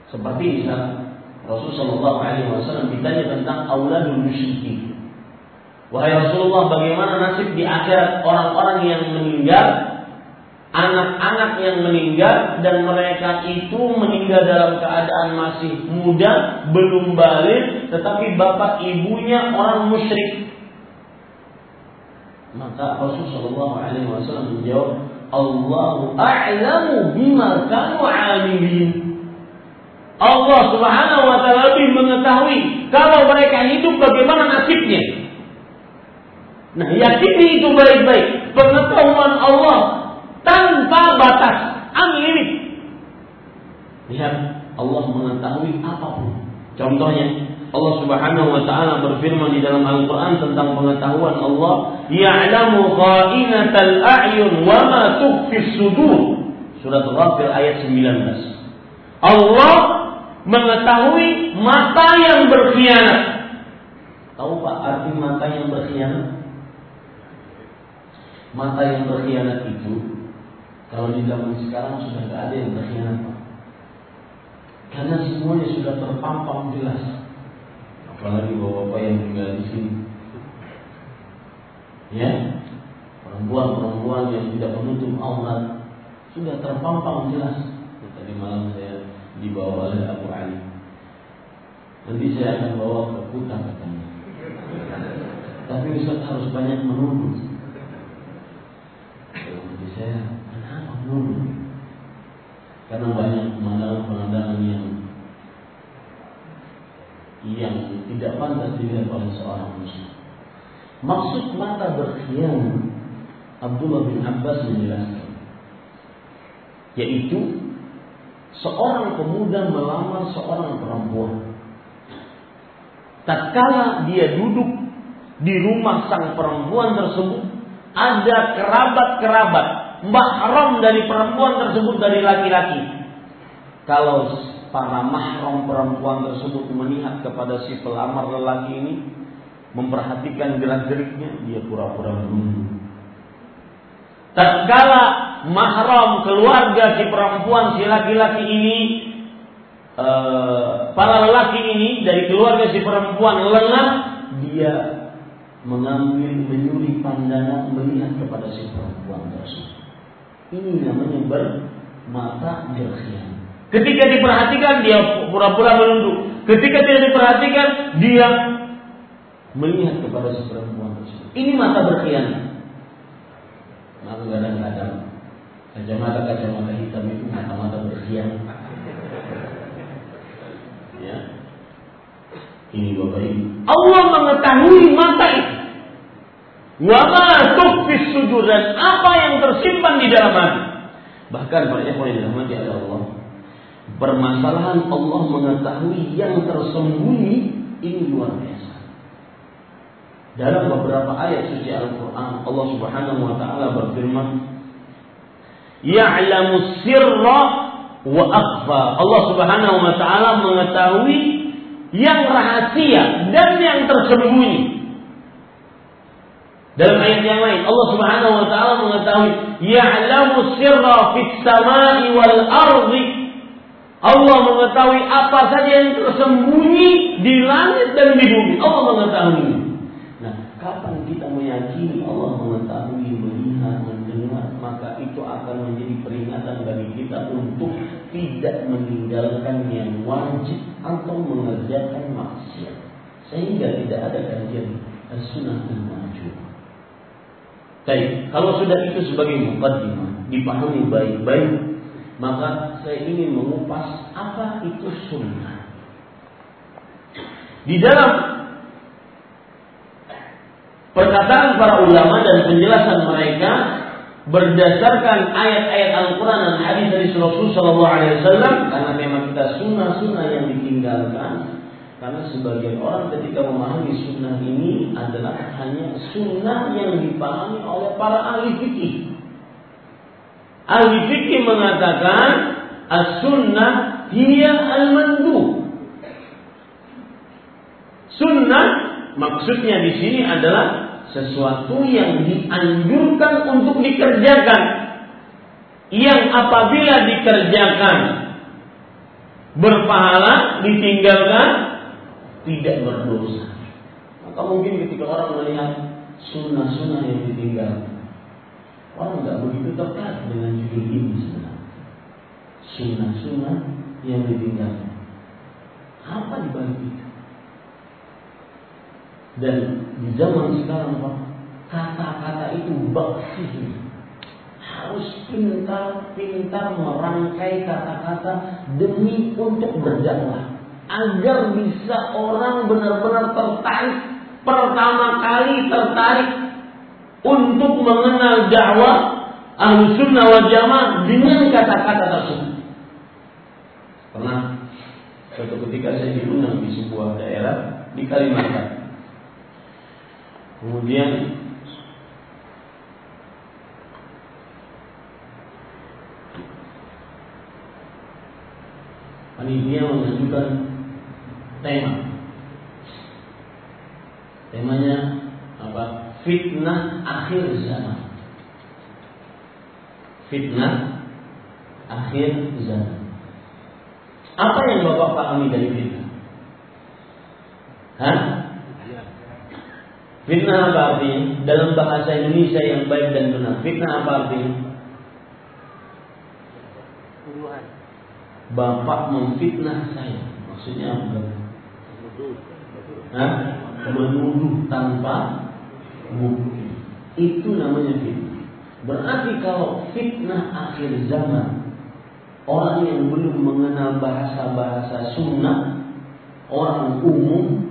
Seperti misalnya Rasulullah Wasallam ditanya tentang auladul musyrikin. Wahai Rasulullah, bagaimana nasib di akhirat orang-orang yang meninggal, anak-anak yang meninggal dan mereka itu meninggal dalam keadaan masih muda, belum balik, tetapi bapak ibunya orang musyrik. Maka Rasulullah Wasallam menjawab, Allahu a'lamu bima kanu amilin. Allah Subhanahu wa taala lebih mengetahui kalau mereka hidup bagaimana nasibnya. Nah, yakini itu baik-baik. Pengetahuan Allah tanpa batas, unlimited. Lihat, Allah mengetahui apa pun. Contohnya, Allah Subhanahu wa taala berfirman di dalam Al-Qur'an tentang pengetahuan Allah, "Ya'lamu kha'inatal a'yun wa ma tukhfi sudur." Surat Ghafir ayat 19. Allah mengetahui mata yang berkhianat. Tahu Pak arti mata yang berkhianat? Mata yang berkhianat itu kalau di zaman sekarang sudah tidak ada yang berkhianat. Karena semuanya sudah terpampang jelas. Apalagi bapak-bapak yang tinggal di sini. Ya, perempuan-perempuan yang tidak menutup aurat sudah terpampang jelas. Tadi malam saya dibawa oleh Abu Ali. Nanti saya akan bawa ke Kuta katanya. Tapi Ustaz harus banyak menunggu. Jadi saya, menunggu? Karena banyak pemandangan-pemandangan yang yang tidak pantas dilihat oleh seorang muslim. Maksud mata berkhianat Abdullah bin Abbas menjelaskan yaitu seorang pemuda melamar seorang perempuan. Tatkala dia duduk di rumah sang perempuan tersebut, ada kerabat-kerabat mahram dari perempuan tersebut dari laki-laki. Kalau para mahram perempuan tersebut melihat kepada si pelamar lelaki ini, memperhatikan gerak-geriknya, dia pura-pura menunduk. Tatkala mahram keluarga si perempuan si laki-laki ini e, para lelaki ini dari keluarga si perempuan lengah dia mengambil menyuri pandangan melihat kepada si perempuan tersebut. Ini namanya bermata berkhianat. Ketika diperhatikan dia pura-pura menunduk. Ketika tidak diperhatikan dia melihat kepada si perempuan. Ini mata berkhianat. Maka kadang-kadang kacamata-kacamata hitam itu mata-mata berkhianat. Ya. Ini Bapak Ibu. Allah mengetahui mata itu. Wa ma tukfis sudur dan apa yang tersimpan di dalam hati. Bahkan para ikhwan yang dirahmati oleh Allah, permasalahan Allah mengetahui yang tersembunyi ini luar biasa. Dalam beberapa ayat suci Al-Qur'an Allah Subhanahu wa taala berfirman, "Ya'lamu sirra wa akhfa." Allah Subhanahu wa taala mengetahui yang rahasia dan yang tersembunyi. Dalam ayat yang lain Allah Subhanahu wa taala mengetahui ya'lamu sirra fis samai wal ardi. Allah mengetahui apa saja yang tersembunyi di langit dan di bumi. Allah mengetahui. Nah, kapan kita meyakini Allah mengetahui, melihat, mendengar, maka itu akan menjadi peringatan bagi kita untuk tidak meninggalkan yang wajib atau mengerjakan maksiat. Sehingga tidak ada kajian sunnah dan wajib. Baik, kalau sudah itu sebagai mukaddimah, dipahami baik-baik, maka saya ingin mengupas apa itu sunnah. Di dalam perkataan para ulama dan penjelasan mereka berdasarkan ayat-ayat Al-Quran dan hadis dari Rasulullah SAW, karena memang kita sunnah-sunnah yang ditinggalkan, karena sebagian orang ketika memahami sunnah ini adalah hanya sunnah yang dipahami oleh para ahli fikih. Ahli fikih mengatakan as-sunnah hiya al-mandu. Sunnah maksudnya di sini adalah sesuatu yang dianjurkan untuk dikerjakan. Yang apabila dikerjakan berpahala ditinggalkan tidak berdosa. Maka mungkin ketika orang melihat sunnah-sunnah yang ditinggalkan, orang nggak begitu tertarik dengan judul ini sebenarnya. Sunnah-sunnah yang ditinggalkan. Apa di balik itu? Dan di zaman sekarang Pak, kata-kata itu baksih harus pintar-pintar merangkai kata-kata demi untuk berdakwah agar bisa orang benar-benar tertarik pertama kali tertarik untuk mengenal dakwah ahlu sunnah wal jamaah dengan kata-kata tersebut. Pernah suatu ketika saya diundang di sebuah daerah di Kalimantan. Kemudian panitia mengajukan tema. Temanya apa? Fitnah akhir zaman. Fitnah akhir zaman. Apa yang Bapak pahami dari fitnah? Hah? Fitnah apa artinya? Dalam bahasa Indonesia yang baik dan benar. Fitnah apa artinya? Bapak memfitnah saya. Maksudnya apa? Hah? menuduh tanpa bukti. Itu namanya fitnah. Berarti kalau fitnah akhir zaman, orang yang belum mengenal bahasa-bahasa sunnah, orang umum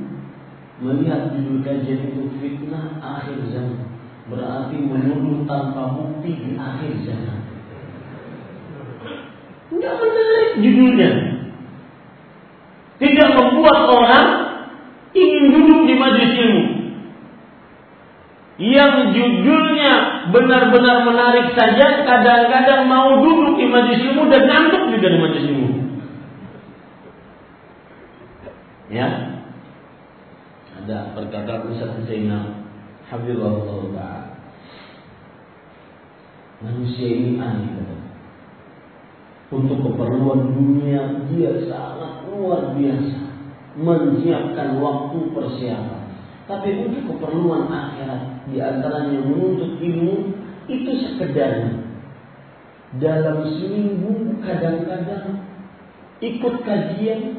melihat judul kajian itu fitnah akhir zaman. Berarti menuduh tanpa bukti di akhir zaman. Tidak menarik judulnya. Tidak membuat orang ingin duduk di majelis ilmu. Yang judulnya benar-benar menarik saja kadang-kadang mau duduk di majelis ilmu dan ngantuk juga di majelis ilmu. Ya. Ada perkataan Ustaz Zainal Habibullah Ta'ala. Manusia ini aneh untuk keperluan dunia dia sangat luar biasa menyiapkan waktu persiapan. Tapi untuk keperluan akhirat, di antaranya menuntut ilmu, itu sekedarnya. Dalam seminggu kadang-kadang ikut kajian,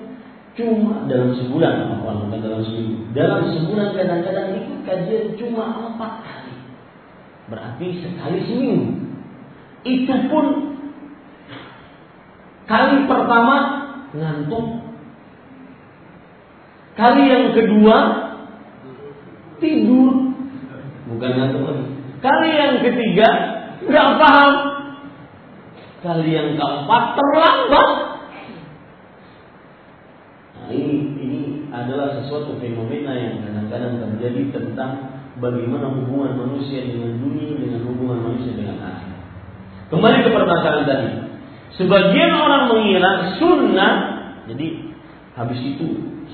cuma dalam sebulan, bukan dalam seminggu. Dalam sebulan kadang-kadang ikut kajian cuma empat kali. Berarti sekali seminggu. Itu pun kali pertama ngantuk. Kali yang kedua tidur. Bukan ngantuk lagi. Kali yang ketiga nggak paham. Kali yang keempat terlambat. Nah, ini ini adalah sesuatu fenomena yang kadang-kadang terjadi tentang bagaimana hubungan manusia dengan dunia dengan hubungan manusia dengan akhirat. Kembali ke permasalahan tadi. Sebagian orang mengira sunnah, jadi habis itu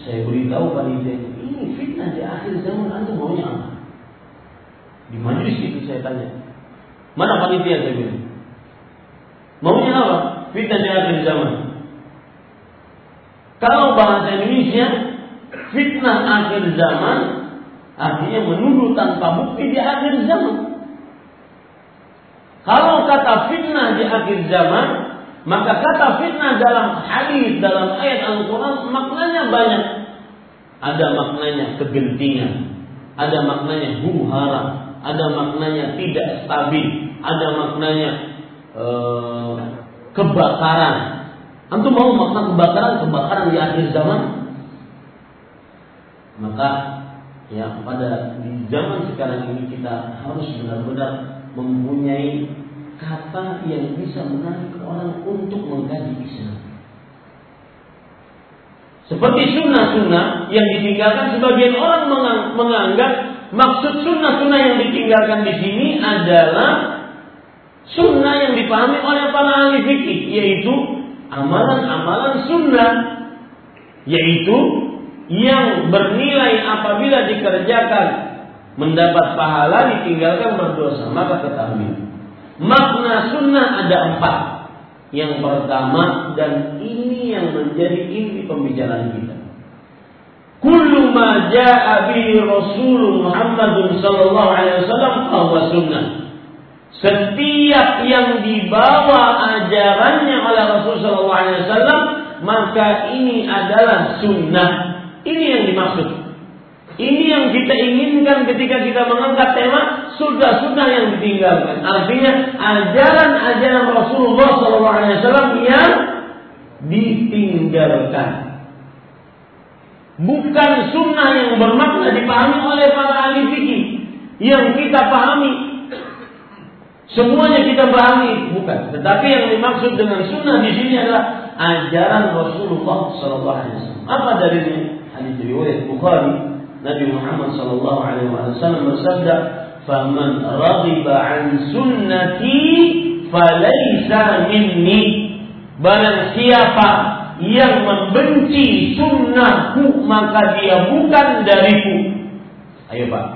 saya beritahu panitia ini fitnah di akhir zaman antum maunya apa? Di majelis itu saya tanya, mana panitia saya bilang? Maunya apa? Fitnah di akhir zaman. Kalau bahasa Indonesia, fitnah akhir zaman artinya menuduh tanpa bukti di akhir zaman. Kalau kata fitnah di akhir zaman, maka kata fitnah dalam hadis dalam ayat Al-Quran maknanya banyak. Ada maknanya kegentingan, ada maknanya huru hara, ada maknanya tidak stabil, ada maknanya uh, kebakaran. Antum mau makna kebakaran, kebakaran di akhir zaman? Maka ya pada di zaman sekarang ini kita harus benar-benar mempunyai kata yang bisa menarik orang untuk mengkaji Islam. Seperti sunnah-sunnah yang ditinggalkan sebagian orang menganggap maksud sunnah-sunnah yang ditinggalkan di sini adalah sunnah yang dipahami oleh para ahli fikih yaitu amalan-amalan sunnah yaitu yang bernilai apabila dikerjakan mendapat pahala ditinggalkan berdosa maka ketahui Makna sunnah ada empat. Yang pertama dan ini yang menjadi inti pembicaraan kita. Kullu ma jaa bihi Rasul Muhammad sallallahu alaihi wasallam bahwa sunnah. Setiap yang dibawa ajarannya oleh Rasul sallallahu alaihi wasallam maka ini adalah sunnah. Ini yang dimaksud. Ini yang kita inginkan ketika kita mengangkat tema sudah-sudah yang ditinggalkan. Artinya ajaran-ajaran Rasulullah SAW yang ditinggalkan. Bukan sunnah yang bermakna dipahami oleh para ahli fikih. Yang kita pahami. Semuanya kita pahami. Bukan. Tetapi yang dimaksud dengan sunnah di sini adalah ajaran Rasulullah SAW. Apa dalilnya? Hadis riwayat Bukhari Nabi Muhammad sallallahu alaihi wasallam bersabda, "Faman raghiba an sunnati falaysa minni." Barang siapa yang membenci sunnahku maka dia bukan dariku. Ayo Pak.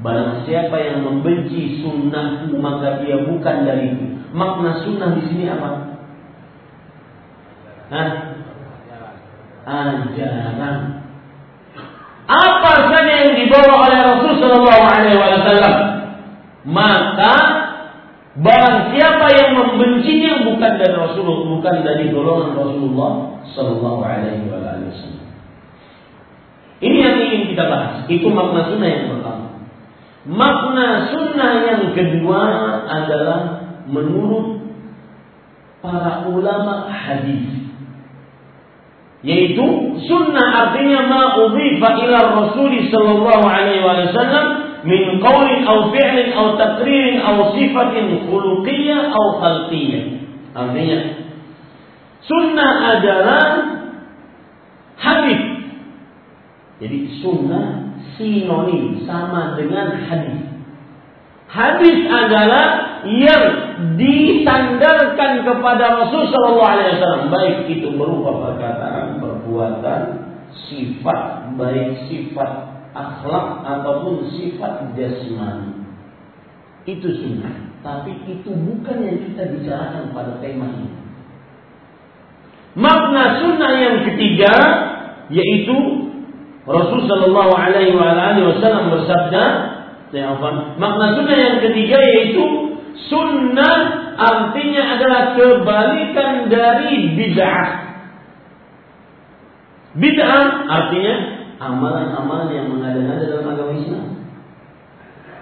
Barang siapa yang membenci sunnahku maka dia bukan dariku. Makna sunnah di sini apa? Hah? Ajaran apa saja yang dibawa oleh Rasul Shallallahu Alaihi Wasallam, maka barang siapa yang membencinya bukan dari Rasulullah, bukan dari golongan Rasulullah Shallallahu Alaihi Wasallam. Ini yang ingin kita bahas. Itu makna sunnah yang pertama. Makna sunnah yang kedua adalah menurut para ulama hadis yaitu sunnah artinya ma udhifa ila Rasul sallallahu alaihi wasallam min qawlin aw fi'lin aw taqririn aw sifatin khuluqiyyah aw khalqiyyah. Artinya sunnah adalah hadis. Jadi sunnah sinonim sama dengan hadis. Hadis adalah yang disandarkan kepada Rasul Shallallahu Alaihi Wasallam, baik itu berupa perkataan, perbuatan, sifat, baik sifat akhlak ataupun sifat jasmani. Itu sunnah. Tapi itu bukan yang kita bicarakan pada tema ini. Makna sunnah yang ketiga yaitu Rasul Shallallahu Alaihi Wasallam bersabda, saya Makna sunnah yang ketiga yaitu sunnah artinya adalah kebalikan dari bid'ah. Bid'ah artinya amalan-amalan yang mengada-ngada dalam agama Islam.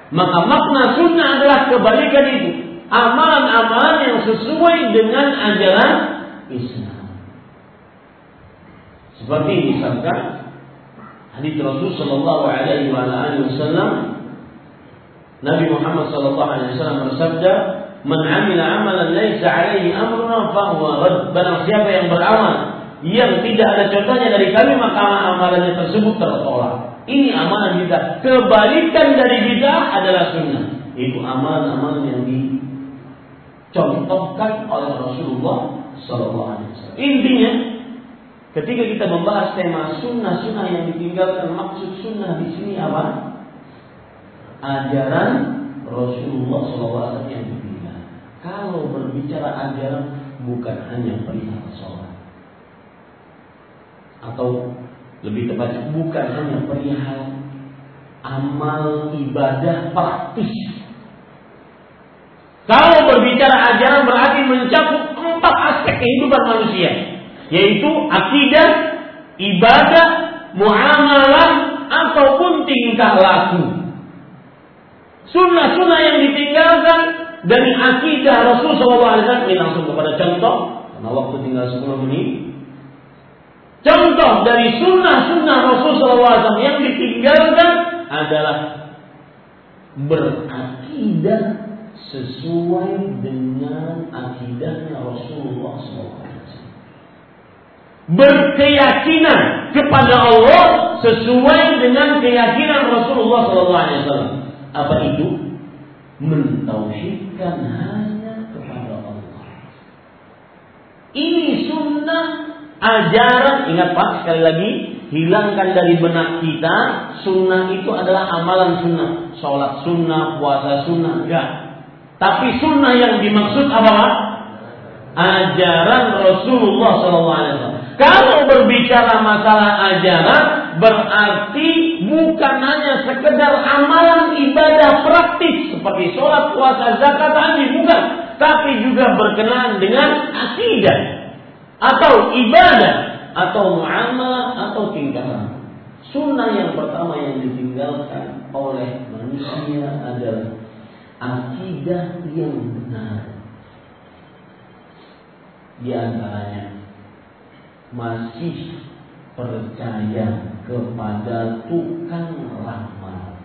Maka makna sunnah adalah kebalikan itu. Amalan-amalan yang sesuai dengan ajaran Islam. Seperti misalkan hadis Rasul Shallallahu Alaihi Wasallam Nabi Muhammad Shallallahu Alaihi Wasallam bersabda, "Man amila amalan laisa alaihi amruna fahuwa rad." Barang siapa yang beramal yang tidak ada contohnya dari kami maka amalannya tersebut tertolak. Ini amalan kita. Kebalikan dari kita adalah sunnah. Itu amalan-amalan yang dicontohkan oleh Rasulullah Sallallahu Alaihi Wasallam. Intinya, ketika kita membahas tema sunnah-sunnah yang ditinggalkan, maksud sunnah di sini apa? Ajaran Rasulullah Wasallam yang ditinggal. Kalau berbicara ajaran bukan hanya perihal sholat atau lebih tepatnya bukan hanya perihal amal ibadah praktis. Kalau berbicara ajaran berarti mencakup empat aspek kehidupan manusia, yaitu akidah, ibadah, muamalah, ataupun tingkah laku. Sunnah-sunnah yang ditinggalkan dari akidah Rasulullah SAW ini langsung kepada contoh karena waktu tinggal 10 menit Contoh dari sunnah-sunnah Rasulullah SAW yang ditinggalkan adalah berakidah sesuai dengan akidahnya Rasulullah SAW. Berkeyakinan kepada Allah sesuai dengan keyakinan Rasulullah SAW. Apa itu? Mentauhidkan hanya kepada Allah. Ini sunnah ajaran ingat Pak sekali lagi hilangkan dari benak kita sunnah itu adalah amalan sunnah. Sholat sunnah puasa sunnah enggak. Tapi sunnah yang dimaksud apa ajaran Rasulullah SAW kalau berbicara masalah ajaran berarti bukan hanya sekedar amalan ibadah praktis seperti sholat puasa zakat haji bukan. Tapi juga berkenaan dengan akidah atau ibadah atau muamalah atau tingkah Sunnah yang pertama yang ditinggalkan oleh manusia adalah akidah yang benar. Di antaranya masih percaya kepada tukang ramal.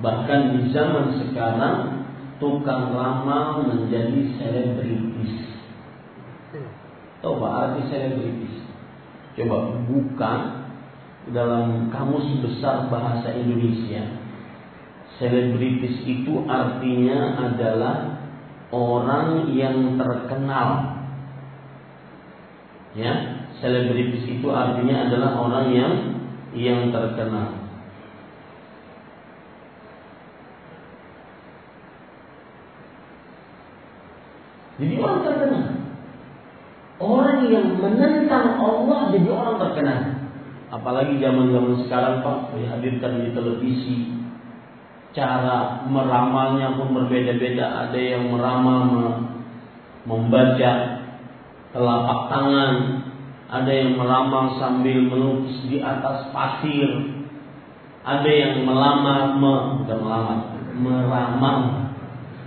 Bahkan di zaman sekarang tukang ramal menjadi selebritis. Coba arti selebritis. Coba buka dalam kamus besar bahasa Indonesia. Selebritis itu artinya adalah orang yang terkenal. Ya, selebritis itu artinya adalah orang yang yang terkenal. Jadi orang terkenal. Orang yang menentang Allah jadi orang terkenal. Apalagi zaman-zaman sekarang Pak dihadirkan di televisi cara meramalnya pun berbeda-beda. Ada yang meramal membaca telapak tangan, ada yang meramal sambil melukis di atas pasir, ada yang melamar, me, bukan melamar, meramal,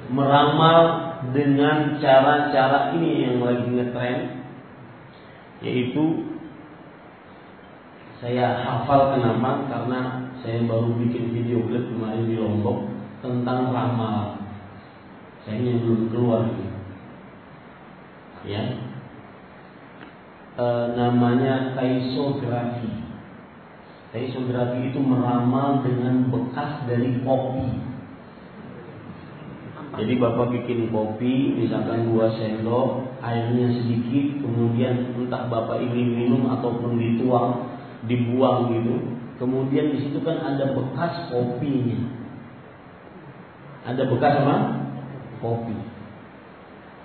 meramal dengan cara-cara ini yang lagi ngetren yaitu saya hafal kenapa? Karena saya baru bikin video klip kemarin di Lombok tentang ramal saya ini belum keluar gitu. ya. E, namanya taisografi. Taisografi itu meramal dengan bekas dari kopi jadi bapak bikin kopi, misalkan dua sendok, airnya sedikit, kemudian entah bapak ingin minum ataupun dituang, dibuang gitu. Kemudian di situ kan ada bekas kopinya. Ada bekas apa? Kopi.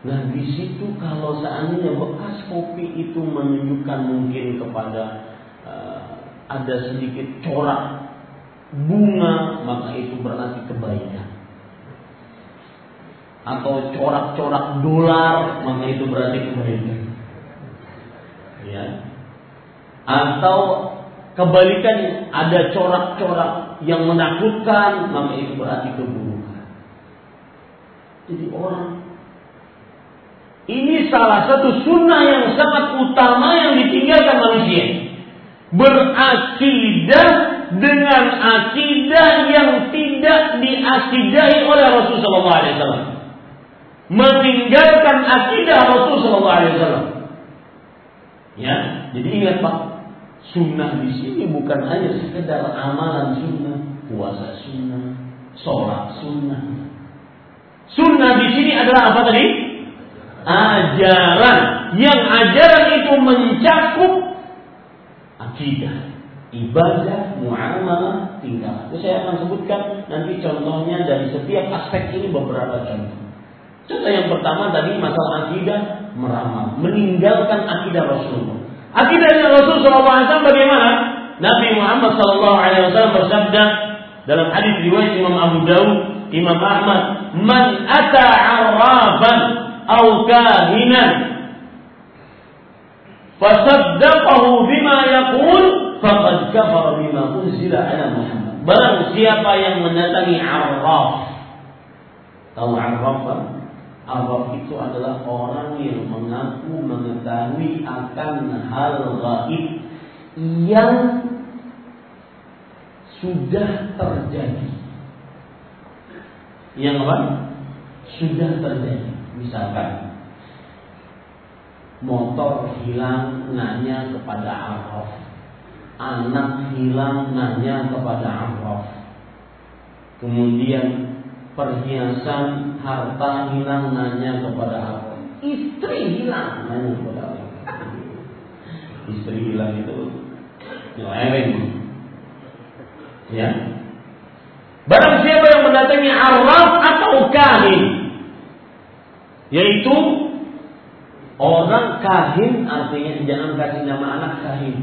Nah di situ kalau seandainya bekas kopi itu menunjukkan mungkin kepada uh, ada sedikit corak bunga, maka itu berarti kebaikan atau corak-corak dolar, maka itu berarti kebaikan. Ya. Atau kebalikannya, ada corak-corak yang menakutkan, maka itu berarti keburukan. Jadi orang ini salah satu sunnah yang sangat utama yang ditinggalkan manusia. Berakidah dengan akidah yang tidak diakidahi oleh Rasulullah SAW meninggalkan akidah Rasulullah SAW. Ya, jadi ingat Pak, sunnah di sini bukan hanya sekedar amalan sunnah, puasa sunnah, sholat sunnah. Sunnah di sini adalah apa tadi? Ajaran. Yang ajaran itu mencakup akidah, ibadah, muamalah, tingkah. Itu saya akan sebutkan nanti contohnya dari setiap aspek ini beberapa contoh. Contoh yang pertama tadi masalah akidah meramal, meninggalkan akidah Rasulullah. Akidahnya Rasul SAW bagaimana? Nabi Muhammad SAW bersabda dalam hadis riwayat Imam Abu Dawud, Imam Ahmad, "Man ata arrafan aw kahinan fasaddaqahu bima yaqul faqad kafara bima unzila ala Muhammad." Barang siapa yang mendatangi arraf, tahu arraf Arab itu adalah orang yang mengaku mengetahui akan hal gaib yang sudah terjadi. Yang apa? Sudah terjadi. Misalkan motor hilang nanya kepada Araf. Anak hilang nanya kepada Araf. Kemudian perhiasan harta hilang nanya kepada aku. Istri hilang? Nanya kepada aku. Istri hilang itu nyeleweng. Ya. Barang siapa yang mendatangi araf atau kahin yaitu orang kahin artinya jangan kasih nama anak kahin.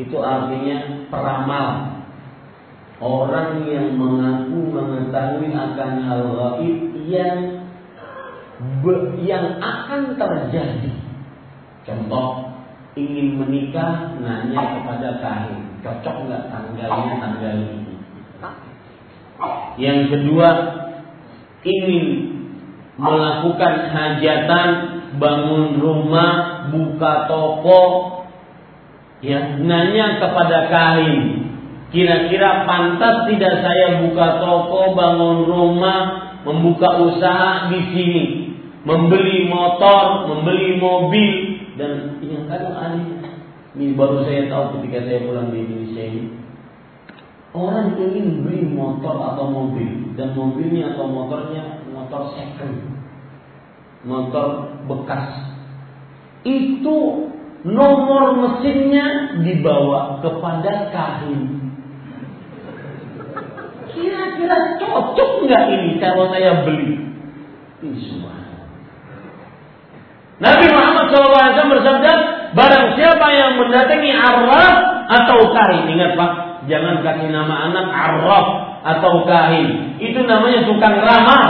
Itu artinya peramal orang yang mengaku mengetahui akan hal gaib yang yang akan terjadi. Contoh ingin menikah nanya kepada kahin, cocok nggak tanggalnya tanggal ini. Yang kedua ingin melakukan hajatan, bangun rumah, buka toko, ya nanya kepada kahin Kira-kira pantas tidak saya buka toko, bangun rumah, membuka usaha di sini, membeli motor, membeli mobil dan yang kadang aneh. Ini baru saya tahu ketika saya pulang di Indonesia ini. Orang ingin beli motor atau mobil dan mobilnya atau motornya motor second, motor bekas. Itu nomor mesinnya dibawa kepada kahin Kira-kira cocok nggak ini kalau saya beli? Ini semua. Nabi Muhammad SAW bersabda, barang siapa yang mendatangi arraf atau kahin, ingat pak, jangan kasih nama anak arraf atau kahin. Itu namanya tukang ramal.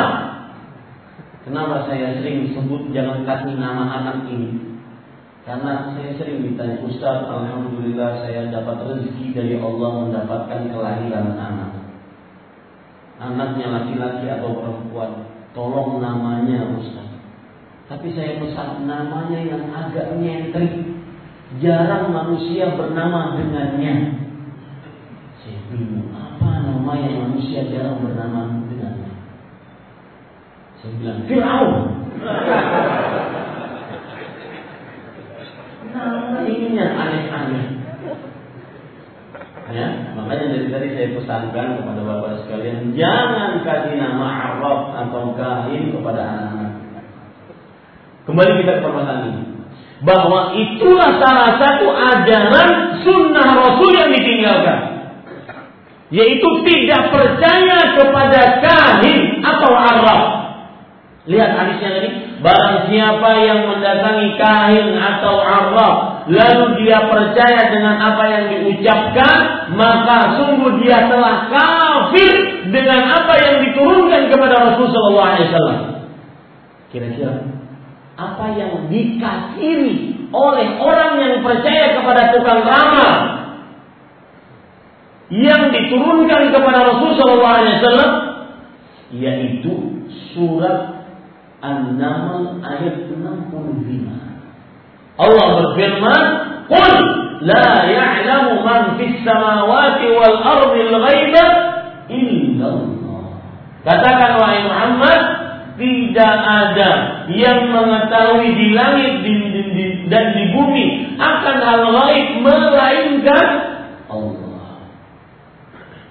Kenapa saya sering sebut jangan kasih nama anak ini? Karena saya sering ditanya, Ustaz, Alhamdulillah saya dapat rezeki dari Allah mendapatkan kelahiran anak anaknya laki-laki atau perempuan, tolong namanya Ustaz. Tapi saya pesan namanya yang agak nyentrik. Jarang manusia bernama dengannya. Saya bingung, apa nama yang manusia jarang bernama dengannya? Saya bilang, Fir'aun. <laughs> Nama ini yang aneh-aneh. Ya, makanya dari tadi saya pesankan kepada bapak sekalian, jangan kasih nama Arab atau kahin kepada anak-anak. Kembali kita ke permasalahan ini. Bahwa itulah salah satu ajaran sunnah Rasul yang ditinggalkan. Yaitu tidak percaya kepada kahin atau Arab. Lihat hadisnya tadi. Barang siapa yang mendatangi kahin atau Arab lalu dia percaya dengan apa yang diucapkan, maka sungguh dia telah kafir dengan apa yang diturunkan kepada Rasulullah SAW. Kira-kira apa yang dikafiri oleh orang yang percaya kepada tukang ramal yang diturunkan kepada Rasulullah SAW yaitu surat An-Naml ayat 65. Allah berfirman, "Qul la ya'lamu man fis samawati wal ardi al-ghaiba illa Allah." Katakan wahai Muhammad, tidak ada yang mengetahui di langit di, di, di, dan di bumi akan hal gaib melainkan Allah.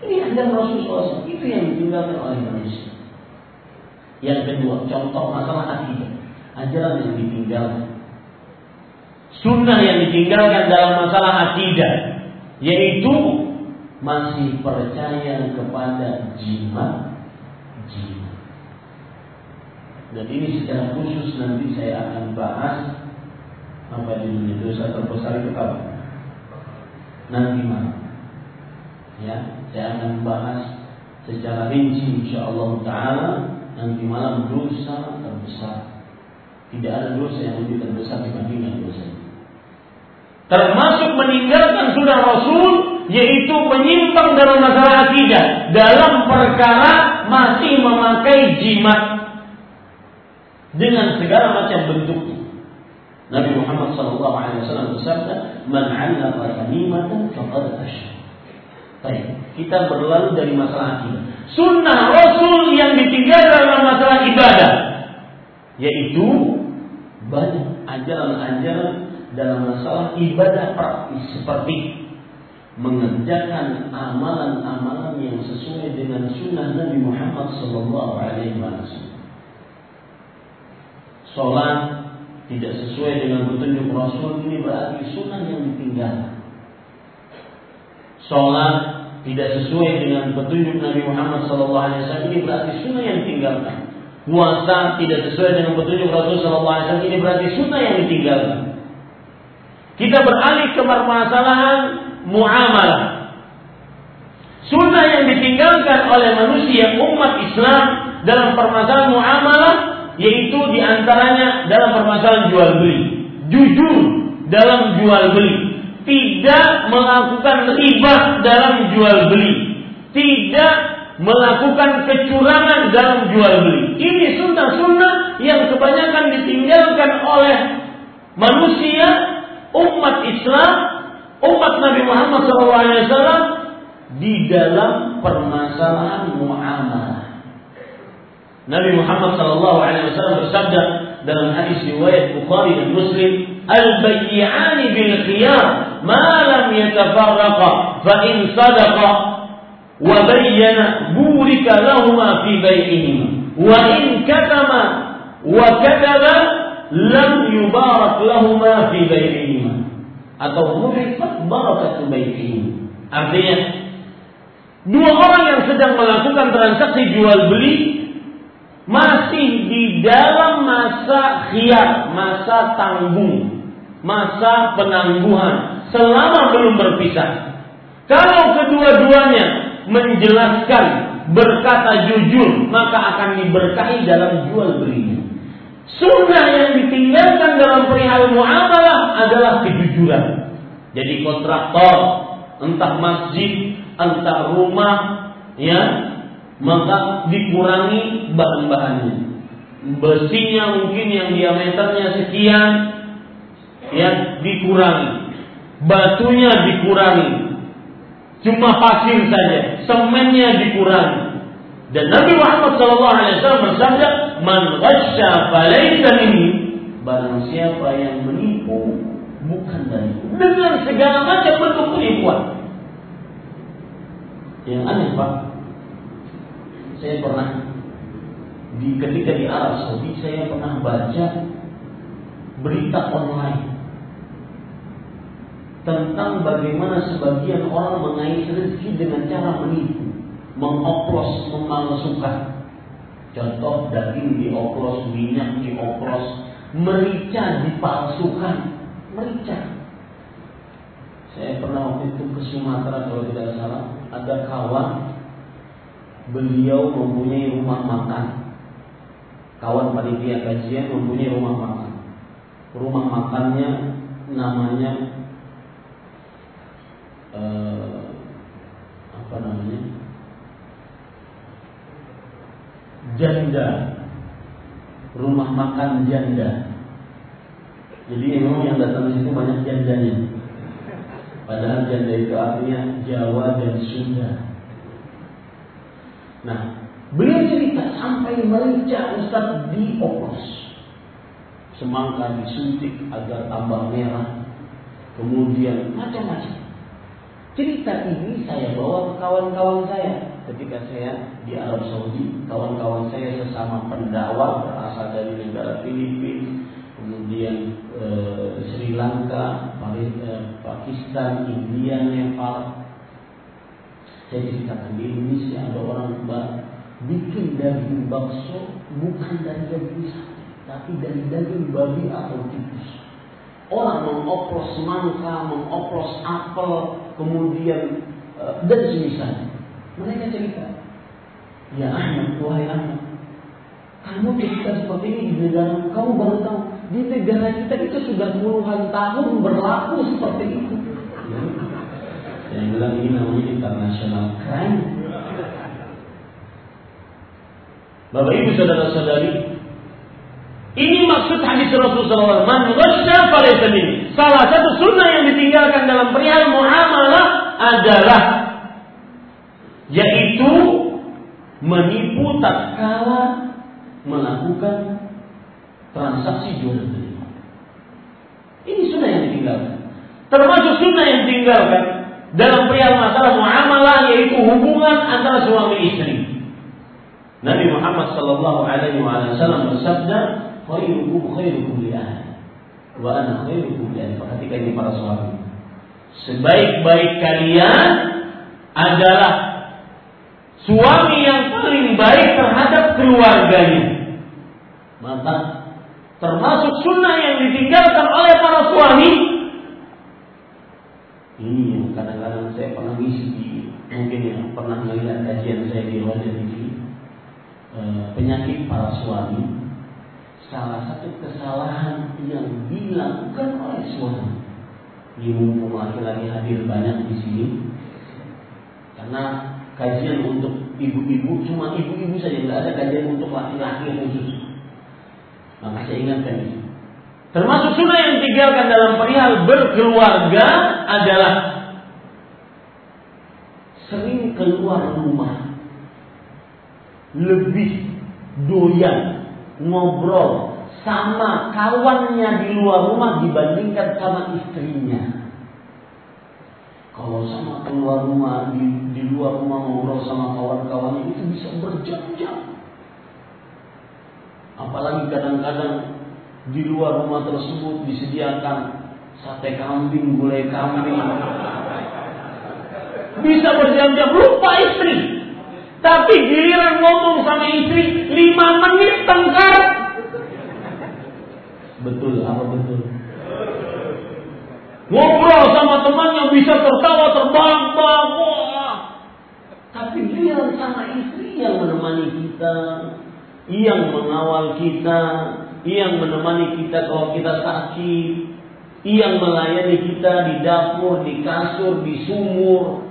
Ini ada Rasulullah. Itu yang ditinggalkan oleh manusia. Yang kedua, contoh masalah akidah. Ajaran yang ditinggalkan. Sunnah yang ditinggalkan dalam masalah akidah. Yaitu masih percaya kepada jimat jimat. Dan ini secara khusus nanti saya akan bahas apa judulnya dosa terbesar itu apa? Nanti malam. Ya, saya akan bahas secara rinci insya Allah Taala nanti malam dosa terbesar. Tidak ada dosa yang lebih terbesar dibandingkan dosa itu. Termasuk meninggalkan sunnah Rasul yaitu menyimpang dalam masalah akidah dalam perkara masih memakai jimat dengan segala macam bentuknya. Nabi Muhammad SAW bersabda, "Man 'allaqa tamimatan faqad asyrak." Baik, kita berlalu dari masalah akidah sunnah Rasul yang ditinggalkan dalam masalah ibadah, yaitu banyak ajaran-ajaran dalam masalah ibadah praktis seperti mengerjakan amalan-amalan yang sesuai dengan sunnah Nabi Muhammad Sallallahu Alaihi. Sholat tidak sesuai dengan petunjuk Rasul ini berarti sunnah yang ditinggalkan. Sholat tidak sesuai dengan petunjuk Nabi Muhammad SAW ini berarti sunnah yang ditinggalkan. Puasa tidak sesuai dengan petunjuk Rasul SAW ini berarti sunnah yang ditinggalkan. Kita beralih ke permasalahan muamalah. Sunnah yang ditinggalkan oleh manusia umat Islam dalam permasalahan muamalah yaitu di antaranya dalam permasalahan jual beli. Jujur dalam jual beli tidak melakukan riba dalam jual beli, tidak melakukan kecurangan dalam jual beli. Ini sunnah-sunnah yang kebanyakan ditinggalkan oleh manusia, Islam, umat Nabi Muhammad SAW di dalam permasalahan muamalah. Nabi Muhammad SAW bersabda dalam hadis riwayat Bukhari dan Muslim البيعان بالخيار ما لم يتفرقا فإن صدقا وبين بورك لهما في بيعهما وإن كتما وكتب لم يبارك لهما في بيعهما Atau muhifat barakatu baitihim. Artinya dua orang yang sedang melakukan transaksi jual beli masih di dalam masa khiyar, masa tanggung masa penangguhan selama belum berpisah. Kalau kedua-duanya menjelaskan berkata jujur, maka akan diberkahi dalam jual belinya. Sunnah yang ditinggalkan dalam perihal muamalah adalah kejujuran. Jadi kontraktor, entah masjid, entah rumah, ya, maka dikurangi bahan-bahannya. Besinya mungkin yang diameternya sekian, ya dikurangi. Batunya dikurangi. Cuma pasir saja, semennya dikurangi. Dan Nabi Muhammad SAW bersabda, "Man ghasya falaysa ini Barang siapa yang menipu bukan dariku. Dengan segala macam bentuk penipuan. Yang aneh Pak, saya pernah di ketika di Arab Saudi saya pernah baca berita online tentang bagaimana sebagian orang mengais rezeki dengan cara menipu, mengoplos, memalsukan. Contoh daging dioplos, minyak dioplos, merica dipalsukan, merica. Saya pernah waktu itu ke Sumatera kalau tidak salah, ada kawan beliau mempunyai rumah makan. Kawan panitia kajian mempunyai rumah makan. Rumah makannya namanya eh, apa namanya? Janda. Rumah makan janda. Jadi memang yang datang di situ banyak jandanya. Padahal janda itu artinya Jawa dan Sunda. Nah, beliau cerita sampai merica Ustaz dioplos. Semangka disuntik agar tambah merah. Kemudian macam-macam. Cerita ini saya bawa ke kawan-kawan saya ketika saya di Arab Saudi. Kawan-kawan saya sesama pendakwah berasal dari negara Filipina, kemudian eh, Sri Lanka, eh, Pakistan, India, Nepal, saya ceritakan di Indonesia ada orang bikin daging bakso bukan dari daging sapi, tapi dari daging babi atau tikus. Orang mengoplos mangga, mengoplos apel, kemudian uh, dan semisal. Mereka cerita, ya Ahmad, wahai Ahmad, kamu cerita seperti ini di negara kamu baru tahu di negara kita itu sudah puluhan tahun berlaku seperti itu. Ya. Saya bilang ini namanya international crime. Bapak Ibu saudara-saudari, ini maksud hadis Rasulullah SAW. Man Salah satu sunnah yang ditinggalkan dalam perihal muamalah adalah yaitu menipu tatkala melakukan transaksi jual beli. Ini sunnah yang ditinggalkan. Termasuk sunnah yang ditinggalkan dalam perihal masalah muamalah yaitu hubungan antara suami istri. Nabi Muhammad sallallahu alaihi wasallam bersabda, "Khairukum khairukum li wa ana khairukum li ahli." Perhatikan ini para suami. Sebaik-baik kalian adalah suami yang paling baik terhadap keluarganya. Maka termasuk sunnah yang ditinggalkan oleh para suami ini yang kadang-kadang saya pernah ngisi di mungkin yang pernah melihat kajian saya di Roja TV e, penyakit para suami salah satu kesalahan yang dilakukan oleh suami. Ini mumpung laki-laki hadir banyak di sini. Karena kajian untuk ibu-ibu cuma ibu-ibu saja tidak ada kajian untuk laki-laki khusus maka saya ingatkan ini Termasuk sunnah yang ditinggalkan dalam perihal berkeluarga adalah sering keluar rumah. Lebih doyan ngobrol sama kawannya di luar rumah dibandingkan sama istrinya. Kalau sama keluar rumah di, di luar rumah ngobrol sama kawan-kawannya itu bisa berjam-jam. Apalagi kadang-kadang di luar rumah tersebut disediakan sate kambing, gulai kambing. Bisa berjam-jam lupa istri. Tapi giliran ngomong sama istri lima menit tengkar. Betul, apa betul? Ngobrol sama temannya bisa tertawa terbang-bang. Tapi giliran sama istri yang menemani kita, yang mengawal kita, yang menemani kita kalau kita sakit, yang melayani kita di dapur, di kasur, di sumur.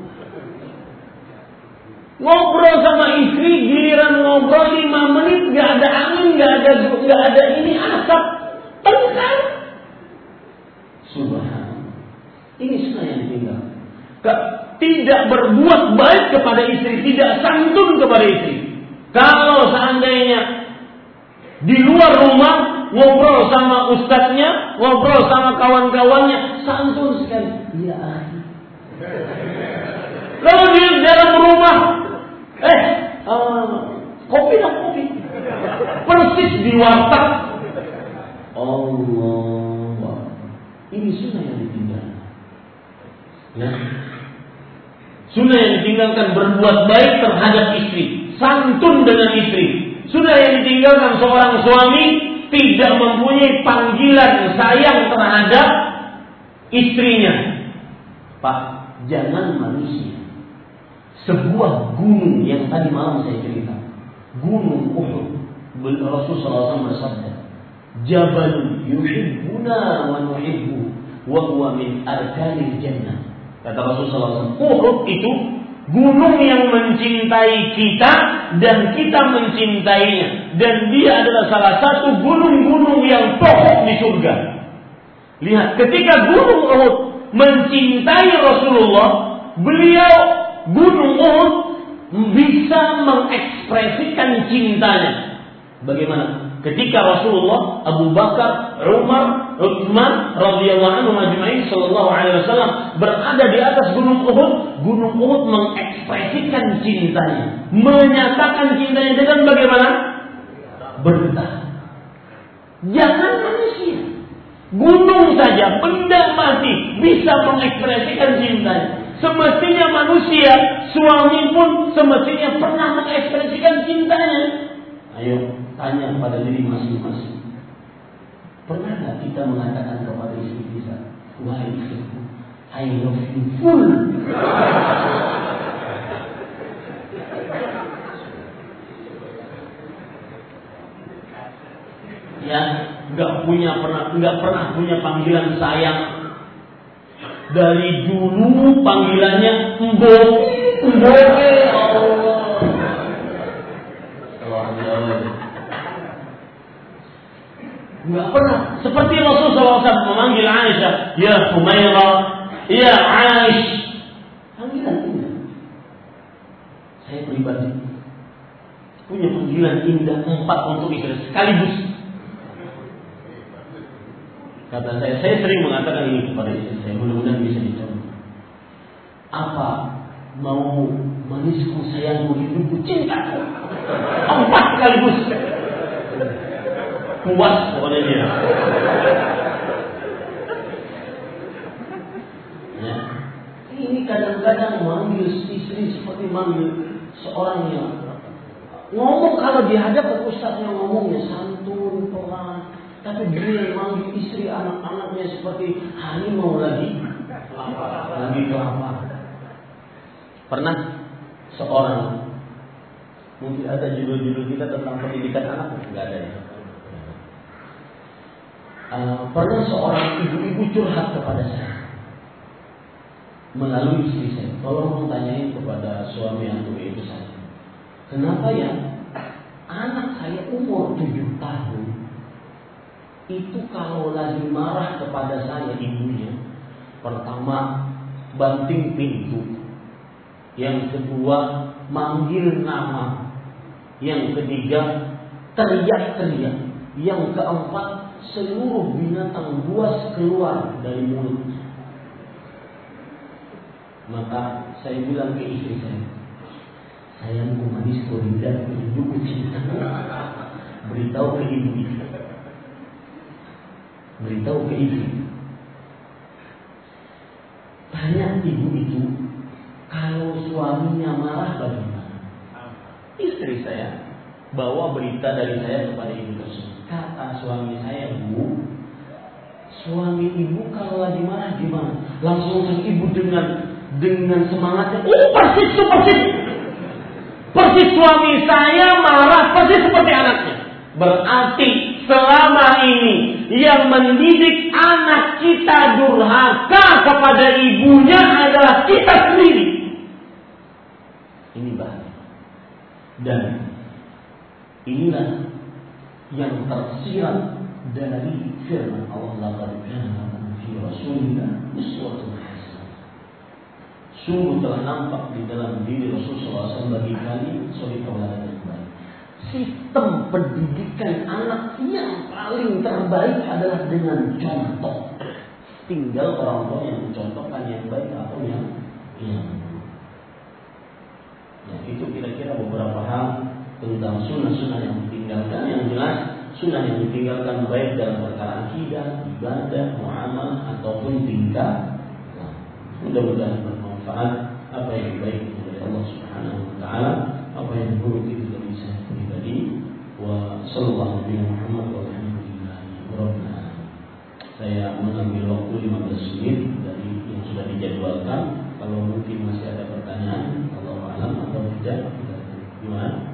Ngobrol sama istri, giliran ngobrol lima menit, gak ada angin, gak ada gak ada ini asap, tengkar. Subhanallah. Ini sunnah yang tinggal. Tidak berbuat baik kepada istri, tidak santun kepada istri. Kalau seandainya di luar rumah ngobrol sama ustadznya, ngobrol sama kawan-kawannya, santun sekali. Iya, Kalau di dalam rumah, eh, uh, kopi dong kopi. Persis di warteg. Allah. Ini sunnah yang ditinggalkan. Ya. Sunnah yang ditinggalkan berbuat baik terhadap istri. Santun dengan istri. Sudah yang ditinggalkan seorang suami tidak mempunyai panggilan sayang terhadap istrinya. Pak, jangan manusia sebuah gunung yang tadi malam saya cerita. Gunung Uhud. Rasulullah SAW bersabda, Jabal yuhibbuna wa nuhibbu wa huwa min arkanil jannah. Kata Rasulullah SAW, Uhud itu gunung yang mencintai kita dan kita mencintainya. Dan dia adalah salah satu gunung-gunung yang pokok di surga. Lihat, ketika gunung Uhud mencintai Rasulullah, beliau gunung Uhud bisa mengekspresikan cintanya. Bagaimana? Ketika Rasulullah, Abu Bakar, Umar, Utsman radhiyallahu anhu majma'in sallallahu alaihi wasallam berada di atas gunung Uhud, gunung Uhud mengekspresikan cintanya, menyatakan cintanya dengan bagaimana? Bertah. Jangan manusia. Gunung saja, benda mati bisa mengekspresikan cintanya. Semestinya manusia, suami pun semestinya pernah mengekspresikan cintanya. Ayo tanya pada diri masing-masing. Pernah nggak kita mengatakan kepada istri kita, wahai istriku, I love you full. ya, nggak punya pernah nggak pernah punya panggilan sayang dari dulu panggilannya Mbok, Mbok, Enggak pernah. Seperti Rasulullah SAW memanggil Aisyah, Ya Humaira, Ya Aish. Panggilan indah. Saya pribadi punya panggilan indah empat untuk istri sekaligus. Kata saya, saya sering mengatakan ini kepada istri saya, mudah-mudahan bisa dicontoh. Apa mau manisku, sayangmu, hidupku, cintaku. Empat sekaligus. Puas pokoknya dia. Ya. Ini kadang-kadang manggil istri seperti manggil seorang yang ngomong kalau dihadap ustaznya ngomongnya santun, pelan, tapi dia yang manggil istri anak-anaknya seperti harimau lagi. Lagi kelapa. Pernah seorang mungkin ada judul-judul kita tentang pendidikan anak nggak ada ya. Uh, pernah seorang ibu-ibu curhat kepada saya. Melalui istri saya. Tolong tanyain kepada suami atau ibu saya. Kenapa ya? Anak saya umur tujuh tahun itu kalau lagi marah kepada saya ibunya, pertama banting pintu, yang kedua manggil nama, yang ketiga teriak-teriak, yang keempat seluruh binatang buas keluar dari mulut. Maka saya bilang ke istri saya, sayangku manisku indah, hidupku cinta. <laughs> Beritahu ke ibu beritahu ke ibu. Tanya ibu itu, kalau suaminya marah bagaimana? Istri saya bawa berita dari saya kepada ibu. Kata suami saya, Bu, suami ibu kalau lagi marah gimana? Langsung ibu dengan dengan semangatnya, oh persis persis. Persis suami saya marah persis seperti anaknya. Berarti selama ini yang mendidik anak kita durhaka kepada ibunya adalah kita sendiri. Ini bahaya. Dan inilah yang tersirat dari firman Allah laqad kana fi rasulillah uswatun hasanah. Sungguh telah nampak di dalam diri Rasulullah SAW bagi kami suri tauladan yang baik sistem pendidikan anak yang paling terbaik adalah dengan contoh. Tinggal orang tua yang mencontohkan yang baik atau yang yang Ya, itu kira-kira beberapa hal tentang sunnah-sunnah yang ditinggalkan. Yang jelas sunnah yang ditinggalkan baik dalam perkara akidah, ibadah, muamalah ataupun tingkah. Nah, mudah-mudahan bermanfaat apa yang baik dari Allah Subhanahu wa taala, apa yang buruk itu wa sallallahu alaihi Muhammad wa alhamdulillah saya mengambil waktu 15 menit dari yang sudah dijadwalkan kalau mungkin masih ada pertanyaan kalau Tidak, tidak. Gimana?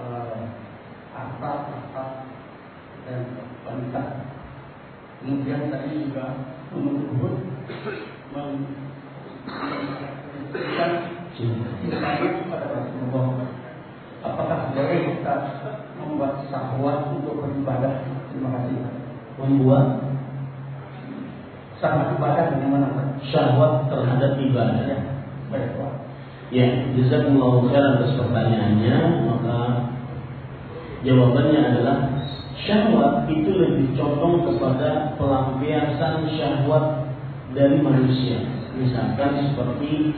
eh, akal, dan wanita. Kemudian tadi juga menuntut mengkritikkan cintanya kepada Rasulullah. Apakah boleh kita membuat syahwat untuk beribadah? Terima kasih. Membuat Syahwat ibadah bagaimana Pak? syahwat terhadap ibadah. Ya, baik Pak. Ya, jazakumullah atas pertanyaannya. Maka jawabannya adalah syahwat itu lebih condong kepada pelampiasan syahwat dari manusia. Misalkan seperti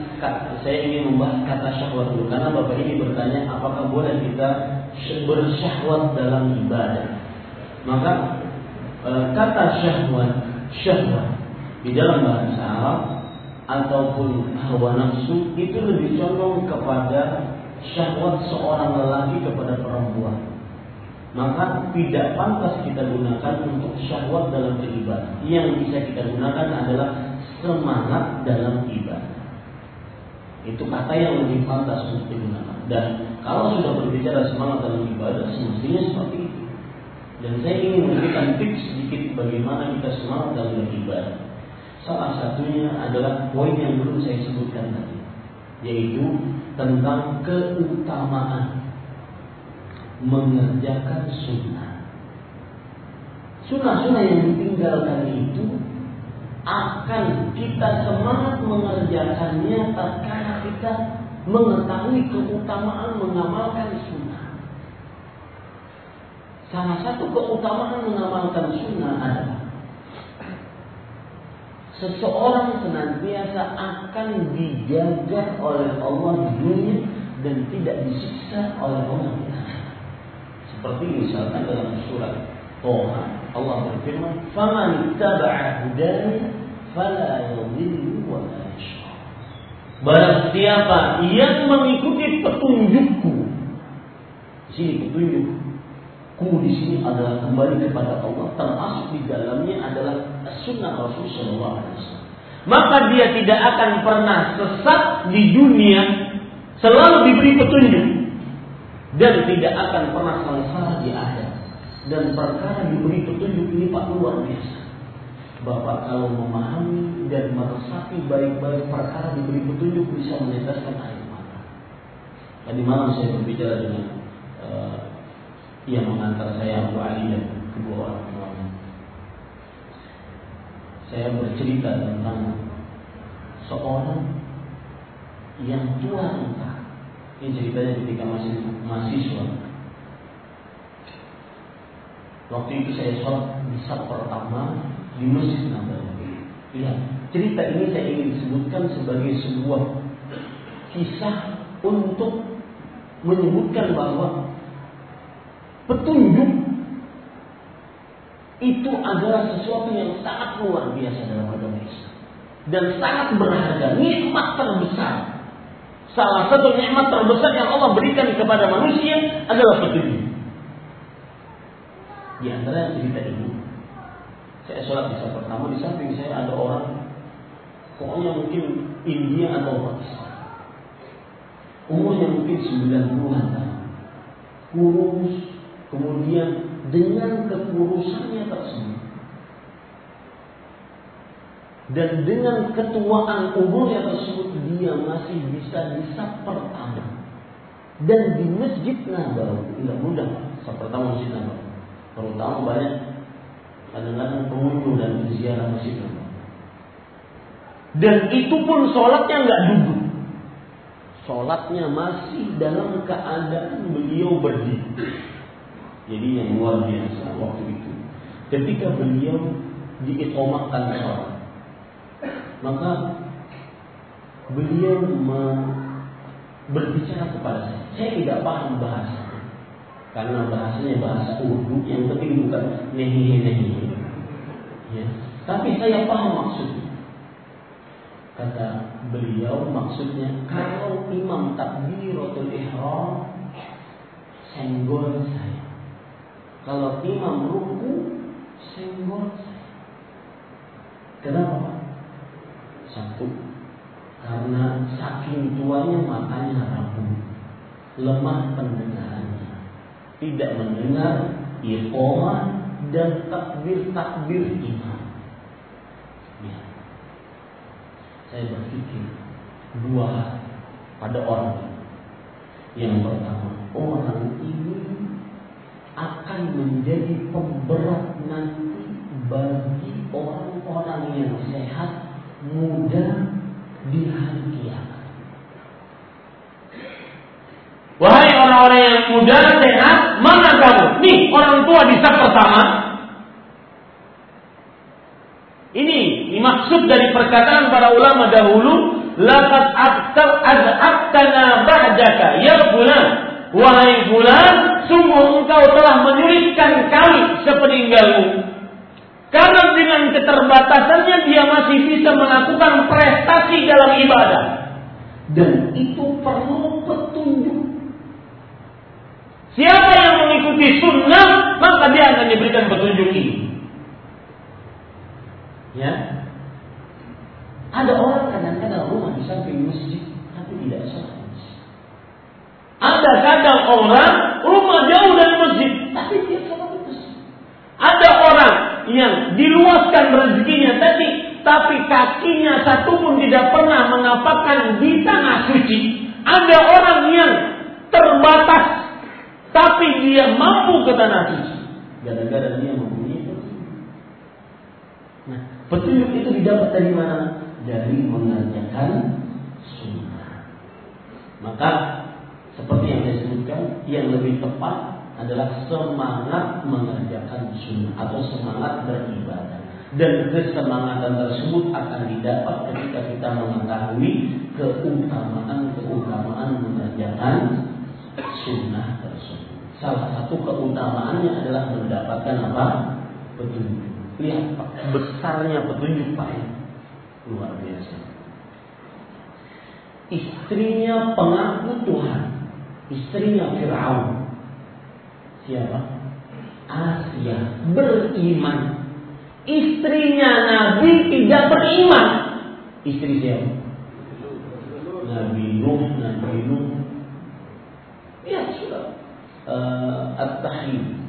saya ingin membahas kata syahwat dulu karena Bapak ini bertanya apakah boleh kita bersyahwat dalam ibadah. Maka eh, kata syahwat, syahwat di dalam bahasa Arab ataupun hawa nafsu itu lebih condong kepada syahwat seorang lelaki kepada perempuan. Maka tidak pantas kita gunakan untuk syahwat dalam beribadah. Yang bisa kita gunakan adalah semangat dalam ibadah. Itu kata yang lebih pantas untuk digunakan. Dan kalau sudah berbicara semangat dalam ibadah, semestinya seperti itu. Dan saya ingin memberikan tips sedikit bagaimana kita semangat dalam beribadah. Salah satunya adalah poin yang belum saya sebutkan tadi, yaitu tentang keutamaan mengerjakan sunnah. Sunnah-sunnah yang ditinggalkan itu akan kita semangat mengerjakannya tatkala kita mengetahui keutamaan mengamalkan sunnah. Salah satu keutamaan mengamalkan sunnah adalah seseorang senantiasa akan dijaga oleh Allah di dunia dan tidak disiksa oleh Allah. Seperti misalkan dalam surat Toha Allah berfirman, "Faman taba'a hudaya fala yadhillu wa la yashqa." Barang siapa yang mengikuti petunjukku. Di sini petunjuk ku di sini adalah kembali kepada Allah termasuk di dalamnya adalah sunnah Rasul Shallallahu Alaihi Wasallam. Maka dia tidak akan pernah sesat di dunia, selalu diberi petunjuk dan tidak akan pernah sengsara di akhirat. Dan perkara diberi petunjuk ini pak luar biasa. Bapak kalau memahami dan meresapi baik-baik perkara diberi petunjuk bisa meneteskan air mata. Tadi malam saya berbicara dengan uh, yang mengantar saya Abu Ali dan kedua orang tuanya. Saya bercerita tentang seorang yang tua renta. Ini ceritanya ketika masih mahasiswa. Waktu itu saya sholat di saat pertama di Masjid Nabawi. Ya, cerita ini saya ingin sebutkan sebagai sebuah kisah untuk menyebutkan bahwa petunjuk itu adalah sesuatu yang sangat luar biasa dalam agama Islam dan sangat berharga, nikmat terbesar. Salah satu nikmat terbesar yang Allah berikan kepada manusia adalah petunjuk. Di antara cerita ini, saya sholat di saat pertama di samping saya ada orang, pokoknya mungkin India atau Pakistan, umurnya mungkin 90-an tahun, kurus, kemudian dengan kekurusannya tersebut dan dengan ketuaan umurnya tersebut dia masih bisa di saf pertama dan di masjid Nabawi tidak mudah saf pertama masjid Nabawi. Terutama banyak kadang-kadang pengunjung dan ziarah masjid Nabawi. Dan itu pun sholatnya nggak duduk. Sholatnya masih dalam keadaan beliau berdiri. Jadi yang luar biasa waktu itu. Ketika beliau diikomakkan sholat maka beliau berbicara kepada saya. Saya tidak paham bahasa. Karena bahasanya bahasa Urdu yang penting bukan nehi nehi. Ya. Tapi saya paham maksudnya. Kata beliau maksudnya kalau imam takbiratul ihram senggol saya. Kalau imam ruku senggol saya. Kenapa? Satu, karena saking tuanya matanya rapuh, lemah pendengarannya, tidak mendengar iqamah dan takbir-takbir imam. Ya. Saya berpikir dua hal pada orang ini. Yang pertama, orang ini akan menjadi pemberat nanti bagi orang-orang yang sehat, muda di hari. Wahai orang-orang yang muda sehat, mana kamu? Nih orang tua di saf pertama. Ini dimaksud dari perkataan para ulama dahulu, laqad aktar azabtana ba'daka ya fulan. Wahai fulan, sungguh engkau telah menyulitkan kami sepeninggalmu. Karena dengan keterbatasannya dia masih bisa melakukan prestasi dalam ibadah. Dan itu perlu petunjuk. Siapa yang mengikuti sunnah, maka dia akan diberikan petunjuk ini. Ya. Ada orang kadang-kadang rumah di samping masjid, tapi tidak sholat. Ada kadang orang rumah jauh dari masjid, Tapi dia sholat di masjid. Ada orang yang diluaskan rezekinya tadi, tapi kakinya satu pun tidak pernah mengapakan di tanah suci. Ada orang yang terbatas, tapi dia mampu ke tanah suci. Gara-gara dia mempunyai. Nah, petunjuk itu didapat dari mana? Dari mengerjakan sunnah. Maka seperti yang saya sebutkan, yang lebih tepat adalah semangat mengerjakan sunnah atau semangat beribadah. Dan kesemangatan tersebut akan didapat ketika kita mengetahui keutamaan-keutamaan mengerjakan sunnah tersebut. Salah satu keutamaannya adalah mendapatkan apa? Petunjuk. Lihat besarnya petunjuk Pak. Luar biasa. Istrinya pengaku Tuhan. Istrinya Fir'aun. Siapa? Asia beriman. Istrinya Nabi tidak beriman. Istri siapa? Nabi Nuh, Nabi Nuh. Ya sudah. Uh, At-Tahrim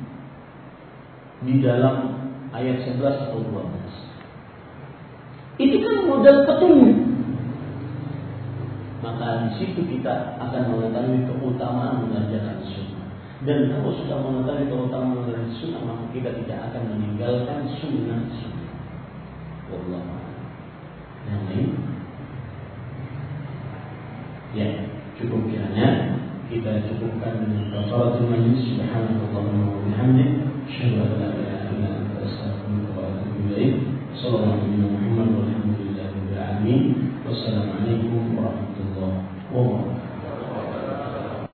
di dalam ayat 11 atau 12. Itu kan modal petunjuk. Maka di situ kita akan mengetahui keutamaan mengerjakan sunnah dan kamu sudah mengetahui keutamaan dari sunnah maka kita tidak akan meninggalkan sunnah sunnah. Allah Yang lain? Ya, cukup kiranya kita cukupkan dengan kafaratul majlis subhanallah wa bihamdih syukur la ilaha illa anta astaghfiruka wa atubu ilaik sallallahu alaihi wa sallam